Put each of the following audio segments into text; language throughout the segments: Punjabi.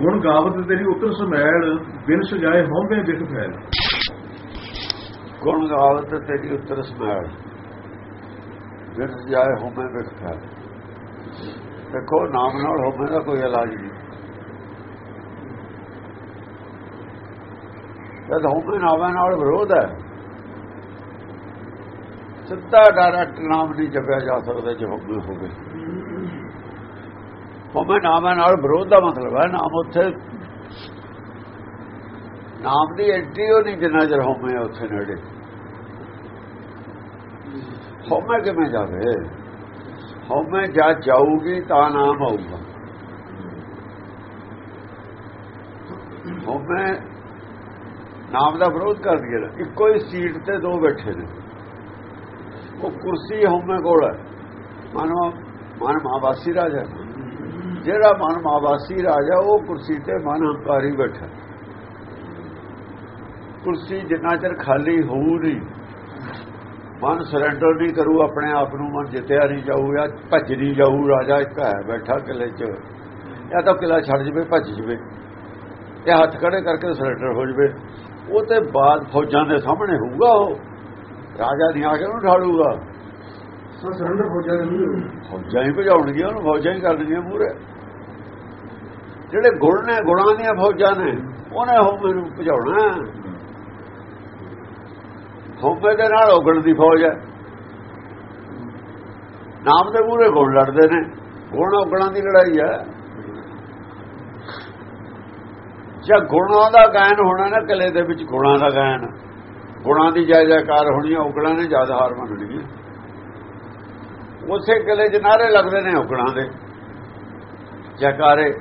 ਗੁਣ ਗਾਵਤ ਤੇਰੀ ਉਤਰ ਸਮੈਲ, ਬਿਨ ਸਜਾਏ ਹੋਂਬੇ ਵਿਖ ਫੈਲ। ਗੁਣ ਗਾਵਤ ਤੇਰੀ ਉੱਤਰ ਸਮੈਲ, ਬਿਨ ਜਾਏ ਹੋਮੇ ਵਿਖਾ ਦੇਖੋ, ਨਾਮ ਨਾਲ ਹੋਮੇ ਦਾ ਕੋਈ ਇਲਾਜ ਨਹੀਂ। ਜਦ ਹੋਮੇ ਨਾਮ ਨਾਲ ਵਿਰੋਧ ਹੈ, ਸਿੱਧਾ ਡਾਇਰੈਕਟ ਨਾਮ ਨਹੀਂ ਜਪਿਆ ਜਾ ਸਕਦਾ ਜੇ ਹੋਵੇ ਹੋਵੇ। ਹੋਮੇ ਨਾਮ ਨਾਲ ਵਿਰੋਧ ਦਾ ਮਤਲਬ ਹੈ, ਨਾਮ ਉੱਥੇ ਨਾਮ ਦੀ ਐਂਟਰੀ ਉਹ ਨਹੀਂ ਜਿੰਨਾ ਚਿਰ ਹੋਮੇ ਉੱਥੇ ਨੇੜੇ। ਹੋਮੇ ਕਿਵੇਂ ਜਾਵੇ? ਹੋਮੇ ਜਾ ਜਾਊਗੀ ਤਾਂ ਨਾਮ ਆਊਗਾ। ਹੋਮੇ ਨਾਮ ਦਾ ਵਿਰੋਧ ਕਰਦੀ ਹੈ, ਇੱਕੋ ਹੀ ਸੀਟ ਤੇ ਦੋ ਬੈਠੇ ਨੇ। ਉਹ ਕੁਰਸੀ ਹੋਮੇ ਕੋਲ ਹੈ। ਮਨ ਮਨ ਮਾਵਾਸੀ ਰਾਜਾ ਜਿਹੜਾ ਮਨ ਮਾਵਾਸੀ ਰਾਜਾ ਉਹ ਕੁਰਸੀ ਤੇ ਮਨ ਹੰਕਾਰੀ ਬੈਠਾ। ਕੁਰਸੀ ਜਿੰਨਾ ਚਿਰ ਖਾਲੀ ਹੋਊ ਨਹੀਂ ਮਨ ਸਰੈਂਡਰ ਨਹੀਂ ਕਰੂ ਆਪਣੇ ਆਪ ਨੂੰ ਮਨ ਜਿੱਤਿਆ ਨਹੀਂ ਜਾਊ ਜਾਂ ਭੱਜ ਨਹੀਂ ਜਾਊ ਰਾਜਾ ਇੱਕ ਹੈ ਬੈਠਾ ਕਿਲੇ 'ਚ। ਜਾਂ ਤਾਂ ਕਿਲਾ ਛੱਡ ਜਵੇ ਭੱਜ ਜਵੇ। ਇਹ ਹੱਥ ਖੜੇ ਕਰਕੇ ਸਰੈਂਡਰ ਹੋ ਜਵੇ। ਉਹ ਤੇ ਬਾਅਦ ਫੌਜਾਂ ਦੇ ਸਾਹਮਣੇ ਹੋਊਗਾ ਉਹ। ਰਾਜਾ ਨਹੀਂ ਆ ਕੇ ਉਹਨੂੰ ਢਾਲੂਗਾ ਸਰੈਂਡਰ ਹੋ ਜਾਏ ਫੌਜਾਂ ਹੀ ਭਜਾਉਣਗੀਆਂ ਉਹਨੂੰ ਫੌਜਾਂ ਹੀ ਕਰਨਗੀਆਂ ਮੂਰੇ ਜਿਹੜੇ ਗੁਣ ਨੇ ਗੁਣਾਂ ਦੀਆਂ ਫੌਜਾਂ ਨੇ, ਉਹਨੇ ਹੋਮੇ ਨੂੰ ਭਜਾਉਣਾ। ਹੋਮੇ ਦੇ ਨਾਲ ਉਗਣ ਦੀ ਫੌਜ ਹੈ। ਨਾਮ ਦੇ ਮੂਰੇ ਗੁਣ ਲੜਦੇ ਨੇ। ਗੁਣ ਉਗਣਾਂ ਦੀ ਲੜਾਈ ਹੈ। ਜੇ ਗੁਣਾਂ ਦਾ ਗਾਇਨ ਹੋਣਾ ਨਾ, ਕਿਲੇ ਦੇ ਵਿੱਚ ਗੁਣਾਂ ਦਾ ਗਾਇਨ। ਗੁਣਾਂ ਦੀ ਜੈ ਜੈਕਾਰ ਹੋਣੀ ਹੈ ਉਗਣਾਂ ਨੇ ਜ਼ਿਆਦਾ ਹਾਰ ਮੰਨਣੀ ਹੈ। ਉਸੇ ਕਿਲੇ 'ਚ ਨਾਰੇ ਲੱਗਦੇ ਨੇ ਉਗਣਾਂ ਦੇ। ਜੈਕਾਰੇ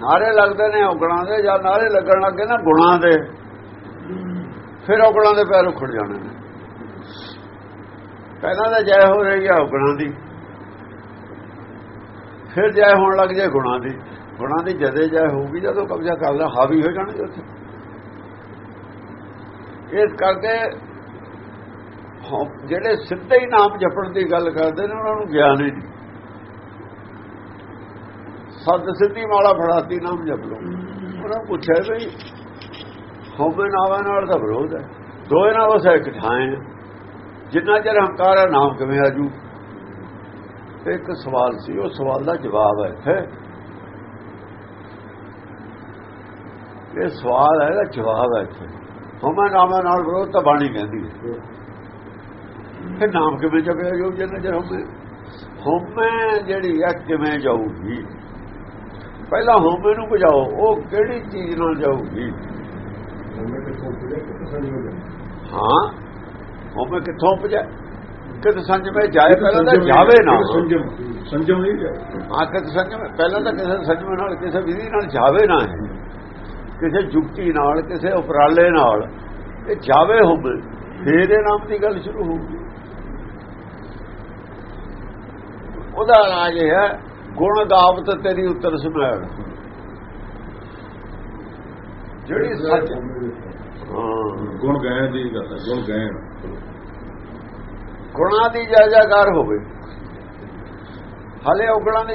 ਨਾਰੇ ਲੱਗਦੇ ਨੇ ਉਗਣਾਂ ਦੇ, ਜਾਂ ਨਾਰੇ ਲੱਗਣ ਲੱਗੇ ਨਾ ਗੁਣਾਂ ਦੇ, ਫਿਰ ਉਗਣਾਂ ਦੇ ਪੈਰ ਉਖੜ ਜਾਣੇ ਨੇ। ਪਹਿਲਾਂ ਤਾਂ ਜੈ ਹੋ ਰਹੀ ਹੈ ਉਗਣਾਂ ਦੀ। ਫਿਰ ਜੈ ਹੋਣ ਲੱਗ ਜਾਏ ਗੁਣਾਂ ਦੀ। ਗੁਣਾਂ ਦੀ ਜਦੇ ਜੈ ਹੋਊਗੀ, ਜਦੋਂ ਕਬਜ਼ਾ ਕਰ ਲੈ, ਹਾਵੀ ਹੋ ਜਾਣਗੇ ਉੱਥੇ। ਇਸ ਕਰਕੇ ਜਿਹੜੇ ਸਿੱਧੇ ਹੀ ਨਾਮ ਜਪਣ ਦੀ ਗੱਲ ਕਰਦੇ ਨੇ, ਉਹਨਾਂ ਨੂੰ ਗਿਆਨ ਹੀ ਨਹੀਂ। ਸੱਤ ਸਿੱਧੀ ਮਾਲਾ ਫੜਾਤੀ, ਨਾਮ ਜਪ ਲੋ ਉਹਨਾਂ ਪੁੱਛਿਆ ਵੀ ਹੋਵੇ ਨਾਵਾਂ ਨਾਲ ਦਾ ਵਿਰੋਧ ਹੈ। ਦੋਏ ਨਾਲ ਵਸ ਇੱਕ ਠਾਏ ਜਿੰਨਾ ਚਿਰ ਹੰਕਾਰ ਹੈ, ਨਾਮ ਕਿਵੇਂ ਆਜੂ ਇੱਕ ਸਵਾਲ ਸੀ, ਉਹ ਸਵਾਲ ਦਾ ਜਵਾਬ ਹੈ ਇੱਥੇ। ਇਹ ਸਵਾਲ ਹੈ ਦਾ ਜਵਾਬ ਹੈ ਇੱਥੇ। ਹੋਵੇ ਨਾਵਾਂ ਨਾਲ ਵਿਰੋਧ ਤਾਂ ਬਾਣੀ ਕਹਿੰਦੀ ਹੈ। ਫਿਰ ਨਾਮ ਕਿਵੇਂ ਜਪਿਆ ਜਾਊ, ਜਿੰਨਾ ਚਿਰ ਹੋਵੇ ਹੋਵੇ ਜਿਹੜੀ ਹੈ, ਕਿਵੇਂ ਜਾਊਗੀ? ਪਹਿਲਾਂ ਹੋਵੇ ਨੂੰ ਬੁਝਾਓ ਉਹ ਕਿਹੜੀ ਚੀਜ਼ ਨਾਲ ਜਾਊਗੀ? ਹਾਂ ਹੋਵੇ ਕਿੱਥੋਂ ਪੁਜਾ ਕਿਤ ਸੰਜਮੇ ਜਾਏ ਪਹਿਲਾਂ ਤਾਂ ਜਾਵੇ ਨਾ। ਸੰਜਮ ਸੰਜਮ ਨਹੀਂ ਹਾਂ ਕਿਤ ਸੰਜਮ ਪਹਿਲਾਂ ਤਾਂ ਕਿਸੇ ਸੰਜਮ ਨਾਲ ਕਿਸੇ ਵਿਧੀ ਨਾਲ ਜਾਵੇ ਨਾ ਕਿਸੇ ਜੁਗਤੀ ਨਾਲ ਕਿਸੇ ਉਪਰਾਲੇ ਨਾਲ ਇਹ ਜਾਵੇ ਹੋਵੇ ਫੇਰ ਇਹ ਨਾਮ ਦੀ ਗੱਲ ਸ਼ੁਰੂ ਹੋਊਗੀ। ਉਹਦਾ ਰਾਜ ਹੈ ਗੁਣ ਗਾਵਤ ਤੇਰੀ ਉੱਤਰ ਸੁਣਾਇਣ ਜਿਹੜੀ ਸੱਚ ਗੁਣ ਗਾਇਨ ਦੀ ਗੱਲ ਹੈ ਗੁਣ ਗਾਇਨ। ਗੁਣਾ ਦੀ ਜਾਇਜ਼ਾਕਾਰ ਹੋਵੇ। ਹਲੇ ਔਗਣਾ ਦੀ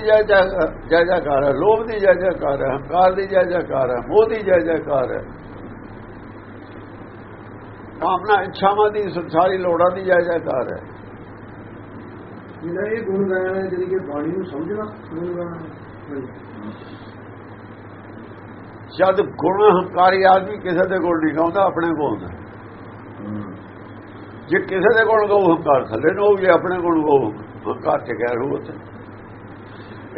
ਜਾਇਜ਼ਾਕਾਰ ਹੈ ਲੋਭ ਦੀ ਜਾਇਜ਼ਾਕਾਰ ਹੈ ਹੰਕਾਰ ਦੀ ਜਾਇਜ਼ਾਕਾਰ ਹੈ ਮੋਹ ਦੀ ਜਾਇਜ਼ਾਕਾਰ ਹੈ। ਕਾਮਨਾ ਇੱਛਾਵਾਂ ਦੀ ਸੰਸਾਰੀ ਲੋੜਾਂ ਦੀ ਜਾਇਜ਼ਾਕਾਰ ਹੈ। ਜਿਹੜਾ ਇਹ ਗੁਣ ਗਾਇਨ ਹੈ ਜਿਹੜੀ ਕਿ ਬਾਣੀ ਨੂੰ ਸਮਝਣਾ ਗੁਣ ਗਾਇਨ ਜਦ ਗੁਣ ਹੰਕਾਰੀ ਆਦਮੀ ਕਿਸੇ ਦੇ ਕੋਲ ਨਹੀਂ ਗਾਉਂਦਾ ਆਪਣੇ ਕੋਲ ਹੁੰਦਾ। ਜੇ ਕਿਸੇ ਦੇ ਕੋਲ ਗਾਉ ਹੰਕਾਰ ਥੱਲੇ ਨੂੰ ਹੋਵੇ ਆਪਣੇ ਕੋਲ ਗਾਉ ਹੰਕਾਰ ਤੇ ਕਹਿ ਰੂ ਉੱਥੇ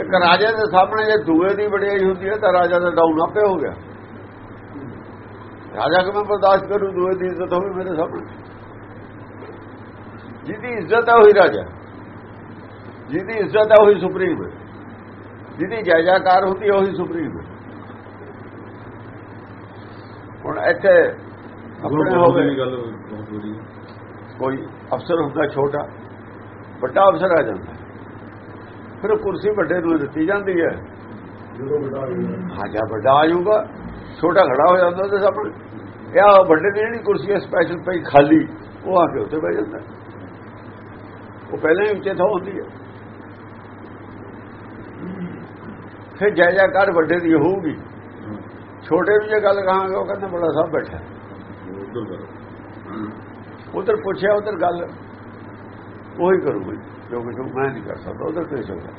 ਇੱਕ ਰਾਜੇ ਦੇ ਸਾਹਮਣੇ ਜੇ ਦੂਏ ਦੀ ਵਡਿਆਈ ਹੁੰਦੀ ਹੈ ਤਾਂ ਰਾਜਾ ਦਾ ਡਾਊਨ ਆਪੇ ਹੋ ਗਿਆ। ਰਾਜਾ ਕਿਵੇਂ ਬਰਦਾਸ਼ਤ ਕਰੂ? ਦੂਏ ਦੀ ਇੱਜ਼ਤ ਹੋਵੇ ਮੇਰੇ ਸਾਹਮਣੇ। ਜਿਹਦੀ ਇੱਜ਼ਤ ਹੈ ਉਹੀ ਰਾਜਾ। ਜਿਹਦੀ ਇੱਜ਼ਤ ਹੈ ਉਹੀ ਸੁਪਰੀਮ ਹੈ। ਜਿਹਦੀ ਜਾਇਜ਼ਾਕਾਰ ਹੁੰਦੀ ਹੈ ਉਹੀ ਸੁਪਰੀਮ ਹੈ। ਹੁਣ ਇੱਥੇ ਆਪਣੇ ਹੋਵੇ ਕੋਈ ਅਫਸਰ ਹੁੰਦਾ ਛੋਟਾ ਵੱਡਾ ਅਫਸਰ ਆ ਜਾਂਦਾ। ਫਿਰ ਕੁਰਸੀ ਵੱਡੇ ਨੂੰ ਦਿੱਤੀ ਜਾਂਦੀ ਹੈ। ਜਦੋਂ ਵੱਡਾ ਹਾਂ ਜਾਂ ਵੱਡਾ ਆ ਜਾਊਗਾ ਛੋਟਾ ਖੜਾ ਹੋ ਜਾਂਦਾ ਤੇ ਸਾਹਮਣੇ ਇਹ ਵੱਡੇ ਦੀ ਜਿਹੜੀ ਕੁਰਸੀ ਹੈ ਸਪੈਸ਼ਲ ਪਈ ਖਾਲੀ ਉਹ ਆ ਕੇ ਉੱਤੇ ਬਹਿ ਜਾਂਦਾ। ਉਹ ਪਹਿਲਾਂ ਹੀ ਉੱਚੇ ਥਾਂ ਹੁੰਦੀ ਹੈ। ਫਿਰ ਜੈ ਜੈਕਾਰ ਵੱਡੇ ਦੀ ਹੋਊਗੀ। ਛੋਟੇ ਨੂੰ ਜੇ ਗੱਲ ਕਹਾਂਗੇ ਉਹ ਕਹਿੰਦਾ ਬੜਾ ਸਾਹਿਬ ਬੈਠਾ। ਉਧਰ ਕਰੋ। ਪੁੱਛਿਆ ਉਧਰ ਗੱਲ। ਉਹੀ ਕਰੂਗੀ ਜੋ ਕੁਝ ਮੈਂ ਨਹੀਂ ਕਰ ਸਕਦਾ ਉਧਰ ਪੇਸ਼ ਹੋਗਾ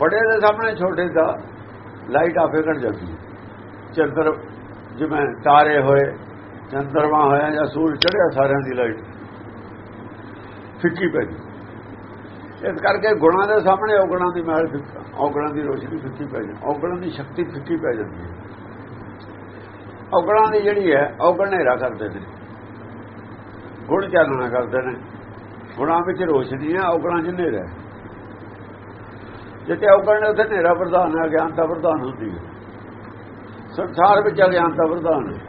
ਬੜੇ ਦੇ ਸਾਹਮਣੇ ਛੋਟੇ ਦਾ ਲਾਈਟ ਆਪੇ ਘਟ ਜਾਂਦੀ ਚੰਦਰ ਜਿਵੇਂ ਤਾਰੇ ਹੋਏ ਚੰਦਰਮਾ ਹੋਇਆ ਜਾਂ ਸੂਰਜ ਚੜਿਆ ਸਾਰਿਆਂ ਦੀ ਲਾਈਟ। ਫਿੱਕੀ ਪੈ ਗਈ। ਇਸ ਕਰਕੇ ਗੁਣਾਂ ਦੇ ਸਾਹਮਣੇ ਔਗਣਾਂ ਦੀ ਮਹਿਲ ਫਿੱਕਾ ਔਗਣਾਂ ਦੀ ਰੋਸ਼ਨੀ ਫਿੱਕੀ ਪੈ ਜਾਂਦੀ ਔਗਣਾਂ ਦੀ ਸ਼ਕਤੀ ਫਿੱਕੀ ਪੈ ਜਾਂਦੀ ਹੈ। ਔਗਣਾਂ ਦੀ ਜਿਹੜੀ ਹੈ ਔਗਣ ਹਨੇਰਾ ਕਰਦੇ ਨੇ। ਗੁਣ ਚਾਨਣਾ ਕਰਦੇ ਨੇ। ਗੁਣਾਂ ਵਿੱਚ ਰੋਸ਼ਨੀ ਹੈ, ਔਗਣਾ 'ਚ ਹਨੇਰਾ ਹੈ। ਜਿੱਥੇ ਔਗਣ ਨੇ, ਉੱਥੇ ਹਨੇਰਾ ਪ੍ਰਧਾਨ ਹੈ, ਅਗਿਆਨਤਾ ਪ੍ਰਧਾਨ ਹੁੰਦੀ ਹੈ। ਸੰਸਾਰ ਵਿੱਚ ਅਗਿਆਨਤਾ ਪ੍ਰਧਾਨ ਹੈ।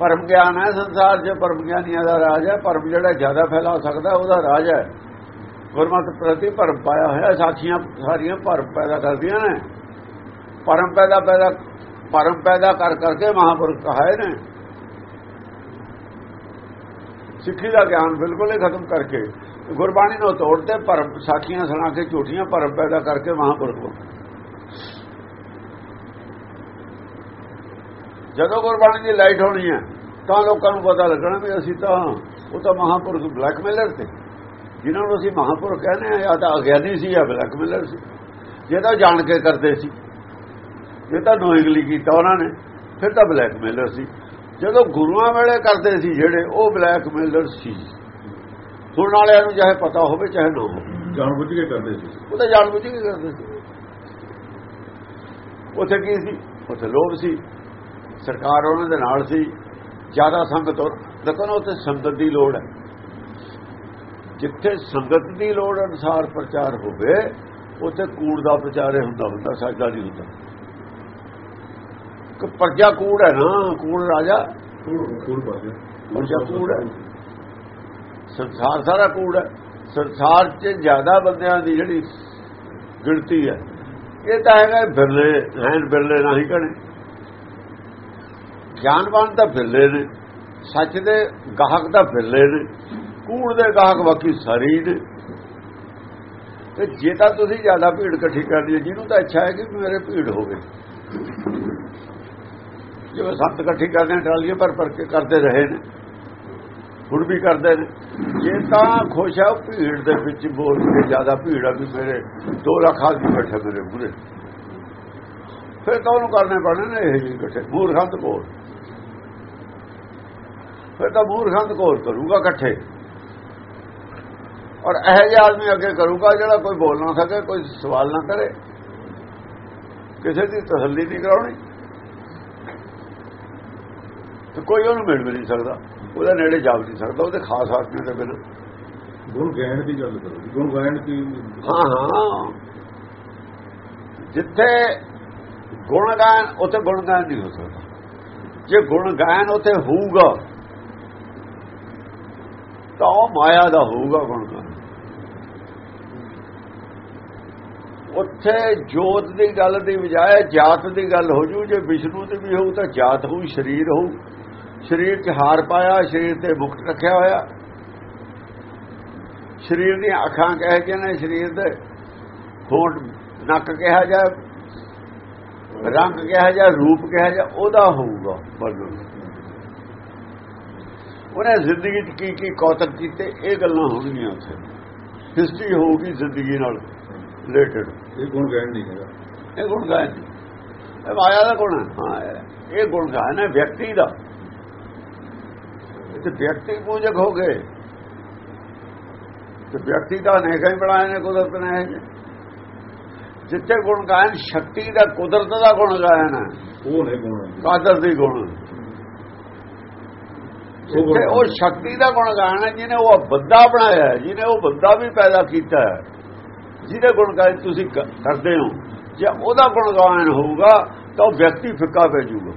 ਪਰਮ ਗਿਆਨ ਹੈ ਸੰਸਾਰ 'ਚ, ਪਰਮ ਗਿਆਨੀਆਂ ਦਾ ਰਾਜ ਹੈ। ਪਰਮ ਜਿਹੜਾ ਜ਼ਿਆਦਾ ਫੈਲਾ ਸਕਦਾ, ਉਹਦਾ ਰਾਜ ਹੈ। ਗੁਰਮਤਿ ਪ੍ਰਤੀ ਪਰਮ ਪਾਇਆ ਹੋਇਆ ਸਾਖੀਆਂ ਸਾਰੀਆਂ ਪਰਮ ਪੈਦਾ ਕਰਦੀਆਂ ਨੇ। ਪਰਮ ਪੈਦਾ ਪੈਦਾ, ਪਰਮ ਪੈਦਾ ਕਰ ਕਰਕੇ ਮਹਾਪੁਰਖ ਕਹਾਏ ਨੇ। ਸਿੱਖੀ ਦਾ ਗਿਆਨ ਬਿਲਕੁਲ ਹੀ ਖਤਮ ਕਰਕੇ ਗੁਰਬਾਣੀ ਨੂੰ ਤੋੜ ਤੇ ਪਰਮ ਸਾਖੀਆਂ ਸੁਣਾ ਕੇ ਝੂਠੀਆਂ ਪਰਮ ਪੈਦਾ ਕਰਕੇ ਮਹਾਪੁਰਖ ਜਦੋਂ ਗੁਰਬਾਣੀ ਦੀ ਲਾਈਟ ਹੋਣੀ ਹੈ ਤਾਂ ਲੋਕਾਂ ਨੂੰ ਪਤਾ ਲੱਗਣਾ ਵੀ ਅਸੀਂ ਤਾਂ ਉਹ ਤਾਂ ਮਹਾਪੁਰਖ ਬਲੈਕਮੇਲਰ ਤੇ ਜਿਨ੍ਹਾਂ ਨੂੰ ਅਸੀਂ ਮਹਾਪੁਰਖ ਕਹਿੰਦੇ ਆ ਜਾਂ ਤਾਂ ਅਗਿਆਨੀ ਸੀ ਜਾਂ ਬਲੈਕਮੇਲਰ ਸੀ। ਜੇ ਤਾਂ ਜਾਣ ਕੇ ਕਰਦੇ ਸੀ। ਜੇ ਤਾਂ ਨੋਇੰਗਲੀ ਕੀਤਾ ਉਹਨਾਂ ਨੇ ਫਿਰ ਤਾਂ ਬਲੈਕਮੇਲਰ ਸੀ। ਜਦੋਂ ਗੁਰੂਆਂ ਵੇਲੇ ਕਰਦੇ ਸੀ ਜਿਹੜੇ ਉਹ ਬਲੈਕਮੇਲਰ ਸੀ। ਸੁਣਨ ਵਾਲਿਆਂ ਨੂੰ ਚਾਹੇ ਪਤਾ ਹੋਵੇ ਚਾਹੇ ਨਾ ਹੋਵੇ। ਜਾਣ ਬੁੱਝ ਕੇ ਕਰਦੇ ਸੀ। ਉਹ ਤਾਂ ਜਾਣ ਬੁੱਝ ਕੇ ਕਰਦੇ ਸੀ। ਉੱਥੇ ਕੀ ਸੀ? ਉੱਥੇ ਲੋਭ ਸੀ। ਸਰਕਾਰ ਉਹਨਾਂ ਦੇ ਨਾਲ ਸੀ ਜ਼ਿਆਦਾ ਸੰਗਤ ਦੇਖੋ ਨਾ ਉੱਥੇ ਸੰਗਤ ਦੀ ਲੋੜ ਹੈ। ਜਿੱਥੇ ਸੰਗਤ ਦੀ ਲੋੜ ਅਨੁਸਾਰ ਪ੍ਰਚਾਰ ਹੋਵੇ ਉੱਥੇ ਕੂੜ ਦਾ ਪ੍ਰਚਾਰ ਹੀ ਹੁੰਦਾ ਹੁੰਦਾ ਸੱਚਾ ਨਹੀਂ ਹੁੰਦਾ। ਕਿ ਪ੍ਰਜਾ ਕੂੜ ਹੈ ਨਾ ਕੂੜ ਰਾਜਾ। ਗਿਆ ਪ੍ਰਜਾ ਕੂੜ ਹੈ। ਸੰਸਾਰ ਸਾਰਾ ਕੂੜ ਹੈ। ਸੰਸਾਰ 'ਚ ਜ਼ਿਆਦਾ ਬੰਦਿਆਂ ਦੀ ਜਿਹੜੀ ਗਿਣਤੀ ਹੈ ਇਹ ਤਾਂ ਹੈਗਾ ਬਿਰਲੇ ਹੈਨ ਬਿਰਲੇ ਨਹੀਂ ਕਹਣੇ ਗਿਆਨਵਾਨ ਤਾਂ ਬਿਰਲੇ ਨੇ, ਸੱਚ ਦੇ ਗਾਹਕ ਦਾ ਬਿਰਲੇ ਨੇ, ਕੂੜ ਦੇ ਗਾਹਕ ਬਾਕੀ ਸਾਰੀ ਨੇ। ਤੇ ਜੇ ਤਾਂ ਤੁਸੀਂ ਜ਼ਿਆਦਾ ਭੀੜ ਇਕੱਠੀ ਕਰਦੀ ਹੈ, ਜਿਹਨੂੰ ਤਾਂ ਇੱਛਾ ਹੈ ਕਿ ਮੇਰੇ ਭੀੜ ਹੋਵੇ। ਜਿਵੇਂ ਸੰਤ ਇਕੱਠੀ ਕਰਦੇ ਨੇ, ਟਰਾਲੀਆਂ ਪਰ ਪਰ ਕੇ ਕਰਦੇ ਰਹੇ ਨੇ, ਹੁਣ ਵੀ ਕਰਦੇ ਨੇ। ਜੇ ਤਾਂ ਖੁਸ਼ ਆ, ਉਹ ਭੀੜ ਦੇ ਵਿੱਚ ਬੋਲ ਕੇ ਜ਼ਿਆਦਾ ਭੀੜ ਆ ਵੀ ਮੇਰੇ 2 ਲੱਖ ਆਦਮੀ ਬੈਠੇ ਮੇਰੇ ਮੂਰੇ ਫਿਰ ਤਾਂ ਉਹਨੂੰ ਕਰਨੇ ਪੈਣੇ ਨੇ, ਇਹ ਜੀ ਇਕੱਠੇ ਮੂਰਖੰਦ ਬੋਲ ਫਿਰ ਤਾਂ ਮੂਰਖੰਦ ਕੋਲ ਕਰੂਗਾ ਇਕੱਠੇ। ਔਰ ਇਹ ਜਿਹਾ ਆਦਮੀ ਅੱਗੇ ਕਰੂਗਾ ਜਿਹੜਾ ਕੋਈ ਬੋਲ ਨਾ ਸਕੇ ਕੋਈ ਸਵਾਲ ਨਾ ਕਰੇ। ਕਿਸੇ ਦੀ ਤਸੱਲੀ ਨਹੀਂ ਕਰਾਉਣੀ। ਤੇ ਕੋਈ ਉਹਨੂੰ ਮਿਲ ਵੀ ਨਹੀਂ ਸਕਦਾ। ਉਹਦੇ ਨੇੜੇ ਜਾ ਨਹੀਂ ਸਕਦਾ ਉਹਦੇ ਖਾਸ ਆਦਮੀ ਦੇ ਬਿਨਾਂ। ਗੁਣ ਗਾਇਨ ਦੀ ਗੱਲ ਕਰੋ ਗੁਣ ਗਾਇਨ ਦੀ ਹਾਂ ਹਾਂ। ਜਿੱਥੇ ਗੁਣ ਗਾਇਨ ਉੱਥੇ ਗੁਣ ਗਾਇਨ ਨਹੀਂ ਹੋ ਸਕਦਾ। ਜੇ ਗੁਣ ਗਾਇਨ ਉੱਥੇ ਹੋਊਗਾ ਤਾਂ ਉਹ ਮਾਇਆ ਦਾ ਹੋਊਗਾ ਗੁਣ ਗਾਇਨ ਉੱਥੇ ਜੋਤ ਦੀ ਗੱਲ ਦੀ ਬਜਾਏ ਜਾਤ ਦੀ ਗੱਲ ਹੋ ਜੂ, ਜੇ ਵਿਸ਼ਨੂੰ ਦੀ ਵੀ ਹੋਊ ਤਾਂ ਜਾਤ ਹੋਊ, ਸਰੀਰ ਹੋਊ। ਸਰੀਰ 'ਚ ਹਾਰ ਪਾਇਆ, ਸਰੀਰ ਤੇ ਮੁਕਤ ਰੱਖਿਆ ਹੋਇਆ। ਸਰੀਰ ਦੀਆਂ ਅੱਖਾਂ ਕਹਿ ਕੇ ਨੇ, ਸਰੀਰ ਦੇ ਹੋਂਠ ਨੱਕ ਕਿਹਾ ਜਾ ਰੰਗ ਕਿਹਾ ਜਾ ਰੂਪ ਕਿਹਾ ਜਾ ਉਹਦਾ ਹੋਊਗਾ ਬਰਨਨ ਉਹਨੇ ਜ਼ਿੰਦਗੀ 'ਚ ਕੀ ਕੀ ਕੌਤਕ ਕੀਤੇ ਇਹ ਗੱਲਾਂ ਹੋਣਗੀਆਂ ਉੱਥੇ। ਹਿਸਟਰੀ ਹੋਊਗੀ ਜ਼ਿੰਦਗੀ ਨਾਲ ਰਿਲੇਟਡ ਇਹ ਗੁਣ ਗਾਇਨ ਨਹੀਂ ਹੈਗਾ। ਇਹ ਗੁਣ ਗਾਇਨ ਇਹ ਮਾਇਆ ਦਾ ਗੁਣ ਹੈ। ਇਹ ਗੁਣ ਗਾਇਨ ਹੈ ਵਿਅਕਤੀ ਦਾ। ਤੇ ਵਿਅਕਤੀ ਪੂਜਕ ਹੋ ਗਏ। ਤੇ ਵਿਅਕਤੀ ਦਾ ਅਨੇਕਾਂ ਹੀ ਬਣਾਏ ਨੇ ਕੁਦਰਤ ਨੇ ਜਿੱਥੇ ਗੁਣ ਗਾਇਨ ਸ਼ਕਤੀ ਦਾ ਕੁਦਰਤ ਦਾ ਗੁਣ ਗਾਇਨ ਹੈ। ਉਹ ਨੇ ਗੁਣ। ਕਾਦਰ ਦੀ ਗੁਣ। ਜਿੱਥੇ ਉਹ ਸ਼ਕਤੀ ਦਾ ਗੁਣ ਹੈ ਜਿਹਨੇ ਉਹ ਬੰਦਾ ਬਣਾਇਆ ਜਿਹਨੇ ਉਹ ਬੰਦਾ ਵੀ ਪੈਦਾ ਕੀਤਾ ਹੈ ਜਿਹਦੇ ਗੁਣ ਗਾਇਨ ਤੁਸੀਂ ਕਰਦੇ ਹੋ ਜੇ ਉਹਦਾ ਗੁਣ ਗਾਇਨ ਹੋਊਗਾ ਤਾਂ ਉਹ ਵਿਅਕਤੀ ਫਿੱਕਾ ਪੈ ਜਾਊਗਾ।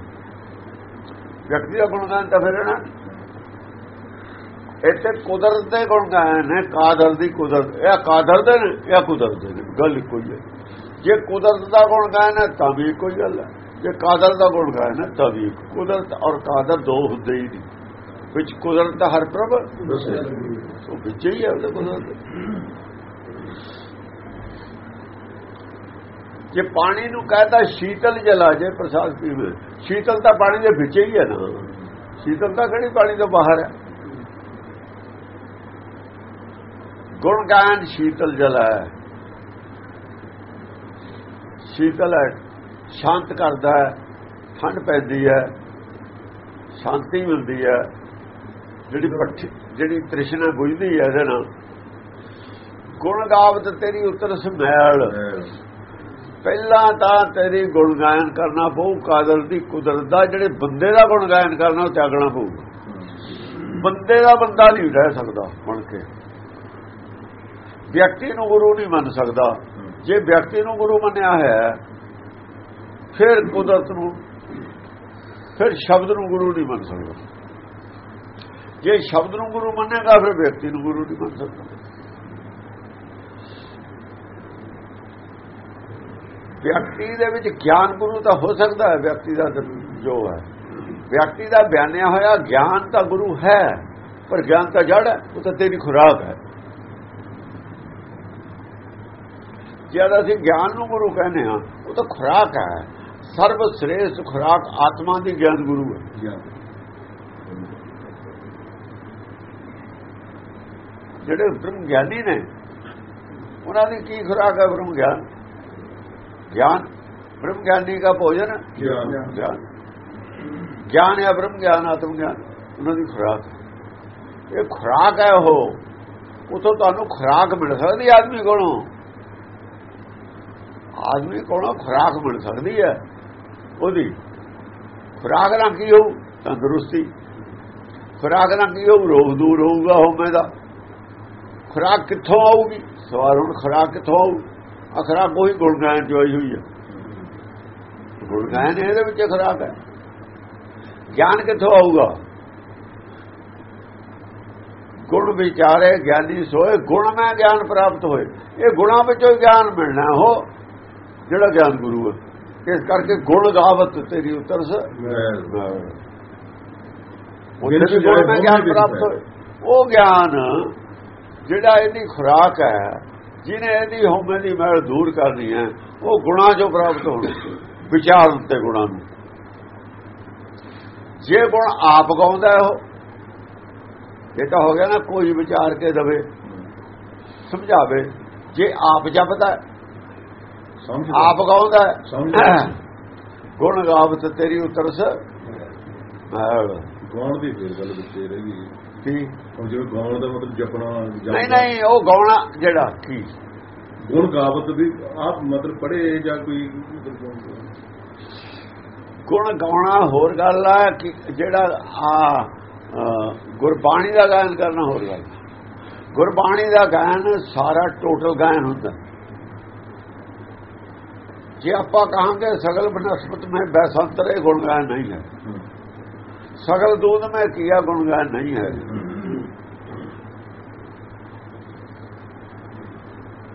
ਵਿਅਕਤੀ ਦਾ ਗੁਣ ਗਾਇਨ ਤਾਂ ਫਿਰ ਨਾ। ਇੱਥੇ ਕੁਦਰਤ ਦੇ ਗੁਣ ਗਾਇਨ ਹੈ ਕਾਦਰ ਦੀ ਕੁਦਰਤ ਇਹ ਕਾਦਰ ਦੇ ਨੇ ਇਹ ਕੁਦਰਤ ਦੇ ਨੇ ਗੱਲ ਇੱਕੋ ਹੀ ਹੈ। ਜੇ ਕੁਦਰਤ ਦਾ ਗੁਣ ਗਾਇਨ ਹੈ ਤਾਂ ਵੀ ਕੋਈ ਗੱਲ ਹੈ। ਜੇ ਕਾਦਰ ਦਾ ਗੁਣ ਗਾਇਨ ਹੈ ਤਾਂ ਵੀ ਕੁਦਰਤ ਔਰ ਕਾਦਰ ਦੋ ਹੁੰਦੇ ਹੀ ਨਹੀਂ। ਵਿੱਚ ਕੁਦਰਤ ਦਾ ਹਰ ਪ੍ਰਭ ਉਹ ਵਿੱਚ ਹੀ ਹੈ ਉਹਦੇ ਕੁਦਰਤ ਜੇ ਪਾਣੀ ਨੂੰ ਕਹਤਾ ਸ਼ੀਤਲ ਜਲਾ ਜੇ ਪ੍ਰਸਾਦ ਪੀਵੇ ਸ਼ੀਤਲ ਤਾਂ ਪਾਣੀ ਦੇ ਵਿੱਚ ਹੀ ਹੈ ਨਾ। ਸ਼ੀਤਲ ਤਾਂ ਕਿਹੜੀ ਪਾਣੀ ਤੋਂ ਬਾਹਰ ਹੈ ਗੁਣ ਗਾਇਨ ਸ਼ੀਤਲ ਜਲ ਹੈ। ਸ਼ੀਤਲ ਹੈ ਸ਼ਾਂਤ ਕਰਦਾ ਹੈ ਠੰਡ ਪੈਂਦੀ ਹੈ ਸ਼ਾਂਤੀ ਮਿਲਦੀ ਹੈ। ਜਿਹੜੀ ਪੱਠੀ ਜਿਹੜੀ ਤ੍ਰਿਸ਼ਨਾ ਬੁਝਦੀ ਹੈ ਇਹਦੇ ਨਾਲ ਗੁਣ ਗਾਵਤ ਤੇਰੀ ਉਤਰ ਸਮੈਲ। ਪਹਿਲਾਂ ਤਾਂ ਤੇਰੀ ਗੁਣ ਗਾਇਨ ਕਰਨਾ ਪਊ ਕਾਦਰ ਦੀ ਕੁਦਰਤ ਦਾ ਜਿਹੜੇ ਬੰਦੇ ਦਾ ਗੁਣ ਗਾਇਨ ਕਰਨਾ ਉਹ ਤਿਆਗਣਾ ਪਊ। ਬੰਦੇ ਦਾ ਬੰਦਾ ਨਹੀਂ ਰਹਿ ਸਕਦਾ ਬਣ ਕੇ। ਵਿਅਕਤੀ ਨੂੰ ਗੁਰੂ ਨਹੀਂ ਮੰਨ ਸਕਦਾ। ਜੇ ਵਿਅਕਤੀ ਨੂੰ ਗੁਰੂ ਮੰਨਿਆ ਹੈ ਫਿਰ ਕੁਦਰਤ ਨੂੰ ਫਿਰ ਸ਼ਬਦ ਨੂੰ ਗੁਰੂ ਨਹੀਂ ਮੰਨ ਸਕਦਾ। ਜੇ ਸ਼ਬਦ ਨੂੰ ਗੁਰੂ ਮੰਨੇਗਾ, ਫਿਰ ਵਿਅਕਤੀ ਨੂੰ ਗੁਰੂ ਨਹੀਂ ਮੰਨ ਸਕਦਾ। ਵਿਅਕਤੀ ਦੇ ਵਿੱਚ ਗਿਆਨ ਗੁਰੂ ਤਾਂ ਹੋ ਸਕਦਾ ਹੈ, ਵਿਅਕਤੀ ਦਾ ਜੋ ਹੈ। ਵਿਅਕਤੀ ਦਾ ਬਿਆਨਿਆ ਹੋਇਆ, ਗਿਆਨ ਤਾਂ ਗੁਰੂ ਹੈ, ਪਰ ਗਿਆਨ ਤਾਂ ਜੜ ਹੈ, ਉਹ ਤਾਂ ਤੇਰੀ ਖੁਰਾਕ ਹੈ। ਜਦ ਅਸੀਂ ਗਿਆਨ ਨੂੰ ਗੁਰੂ ਕਹਿੰਦੇ ਹਾਂ, ਉਹ ਤਾਂ ਖੁਰਾਕ ਹੈ। ਸਰਬ ਸ੍ਰੇਸ਼ਟ ਖੁਰਾਕ ਆਤਮਾ ਦੀ ਗਿਆਨ ਗੁਰੂ ਹੈ। ਜਿਹੜੇ ਬ੍ਰਹਮ ਗਿਆਨੀ ਨੇ ਉਹਨਾਂ ਦੀ ਕੀ ਖੁਰਾਕ ਹੈ ਬ੍ਰਹਮ ਗਿਆਨ। ਗਿਆਨ ਬ੍ਰਹਮ ਗਿਆਨੀ ਦਾ ਭੋਜਨ ਗਿਆਨ। ਗਿਆਨ। ਹੈ ਬ੍ਰਹਮ ਗਿਆਨ ਆਤਮ ਗਿਆਨ ਉਹਨਾਂ ਦੀ ਖੁਰਾਕ। ਇਹ ਖੁਰਾਕ ਹੈ ਉਹ। ਉਤੋਂ ਤੁਹਾਨੂੰ ਖੁਰਾਕ ਮਿਲ ਸਕਦੀ ਆਦਮੀ ਕੋਲੋਂ। ਆਦਮੀ ਕੋਲੋਂ ਖੁਰਾਕ ਮਿਲ ਸਕਦੀ ਹੈ। ਉਹਦੀ ਖੁਰਾਕ ਨਾਲ ਕੀ ਹੋਊ? ਤੰਦਰੁਸਤੀ। ਖੁਰਾਕ ਨਾਲ ਕੀ ਹੋਊ? ਰੋਗ ਦੂਰ ਹੋਊਗਾ ਹੋਮੇ ਦਾ। ਖੁਰਾਕ ਕਿੱਥੋਂ ਆਊਗੀ? ਸਵਾਲ ਹੁਣ ਖੁਰਾਕ ਕਿੱਥੋਂ ਆਊ? ਅਖਰਾ ਕੋਈ ਗੁਣਗਾਨ ਜੋਈ ਹੋਈ ਹੈ ਗੁਣਗਾਨ ਇਹਦੇ ਵਿੱਚ ਖੁਰਾਕ ਹੈ। ਗਿਆਨ ਕਿੱਥੋਂ ਆਊਗਾ? ਗੁਣ ਵਿਚਾਰੇ ਗਿਆਨੀ ਸੋਏ ਗੁਣ ਮੈਂ ਗਿਆਨ ਪ੍ਰਾਪਤ ਹੋਏ। ਇਹ ਗੁਣਾ ਵਿੱਚੋਂ ਗਿਆਨ ਮਿਲਣਾ ਹੋ ਜਿਹੜਾ ਗਿਆਨ ਗੁਰੂ ਹੈ। ਇਸ ਕਰਕੇ ਗੁਣ ਗਾਵਤ ਤੇਰੀ ਉਤਰ ਸ ਉਹਦੇ ਗੁਣ ਮੈਂ ਗਿਆਨ ਪ੍ਰਾਪਤ ਹੋਏ। ਉਹ ਗਿਆਨ ਜਿਹੜਾ ਇਹਦੀ ਖੁਰਾਕ ਹੈ ਜਿਹਨੇ ਇਹਦੀ ਹਉਮੈ ਦੀ ਮੈਲ ਦੂਰ ਕਰਨੀ ਹੈ ਉਹ ਗੁਣਾ ਜੋ ਪ੍ਰਾਪਤ ਹੋਣ ਵਿਚਾਰ ਉੱਤੇ ਗੁਣਾ ਨੂੰ। ਜੇ ਗੁਣ ਆਪ ਗਾਉਂਦਾ ਉਹ ਇਹ ਤਾਂ ਹੋ ਗਿਆ ਨਾ ਕੋਈ ਵਿਚਾਰ ਕੇ ਦਵੇ ਸਮਝਾਵੇ। ਜੇ ਆਪ ਜਪਦਾ ਆਪ ਗਾਉਂਦਾ ਗੁਣ ਗਾਵਤ ਤੇਰੀ ਉਤਰਸ ਗਾਉਣ ਦੀ ਫੇਰ ਗੱਲ ਵਿੱਚ ਰਹਿ ਗਈ। ਕੀ ਜਿਵੇਂ ਗਾਉਣ ਦਾ ਮਤਲਬ ਜਪਣਾ ਨਹੀਂ ਨਹੀਂ ਉਹ ਗਾਉਣਾ ਜਿਹੜਾ। ਕੀ ਗੁਣ ਗਾਵਤ ਵੀ ਆਪ ਮਤਲਬ ਪੜ੍ਹੇ ਜਾਂ ਕੋਈ ਗੁਣ ਗਾਉਣਾ ਹੋਰ ਗੱਲ ਆ ਕਿ ਜਿਹੜਾ ਆ ਗੁਰਬਾਣੀ ਦਾ ਗਾਇਨ ਕਰਨਾ ਹੋਰ ਗੱਲ ਗੁਰਬਾਣੀ ਦਾ ਗਾਇਨ ਸਾਰਾ ਟੋਟਲ ਗਾਇਨ ਹੁੰਦਾ। ਜੇ ਆਪਾਂ ਕਹਾਂਗੇ ਸਗਲ ਬਨਸਪਤ ਮੈਂ ਬੈਸੰਤਰੇ ਗੁਣ ਗਾਇਨ ਨਹੀਂ ਹੈ। ਸਗਲ ਦੂਧ ਮੈਂ ਕੀਆ ਗੁਣ ਗਾਇਨ ਨਹੀਂ ਹੈ।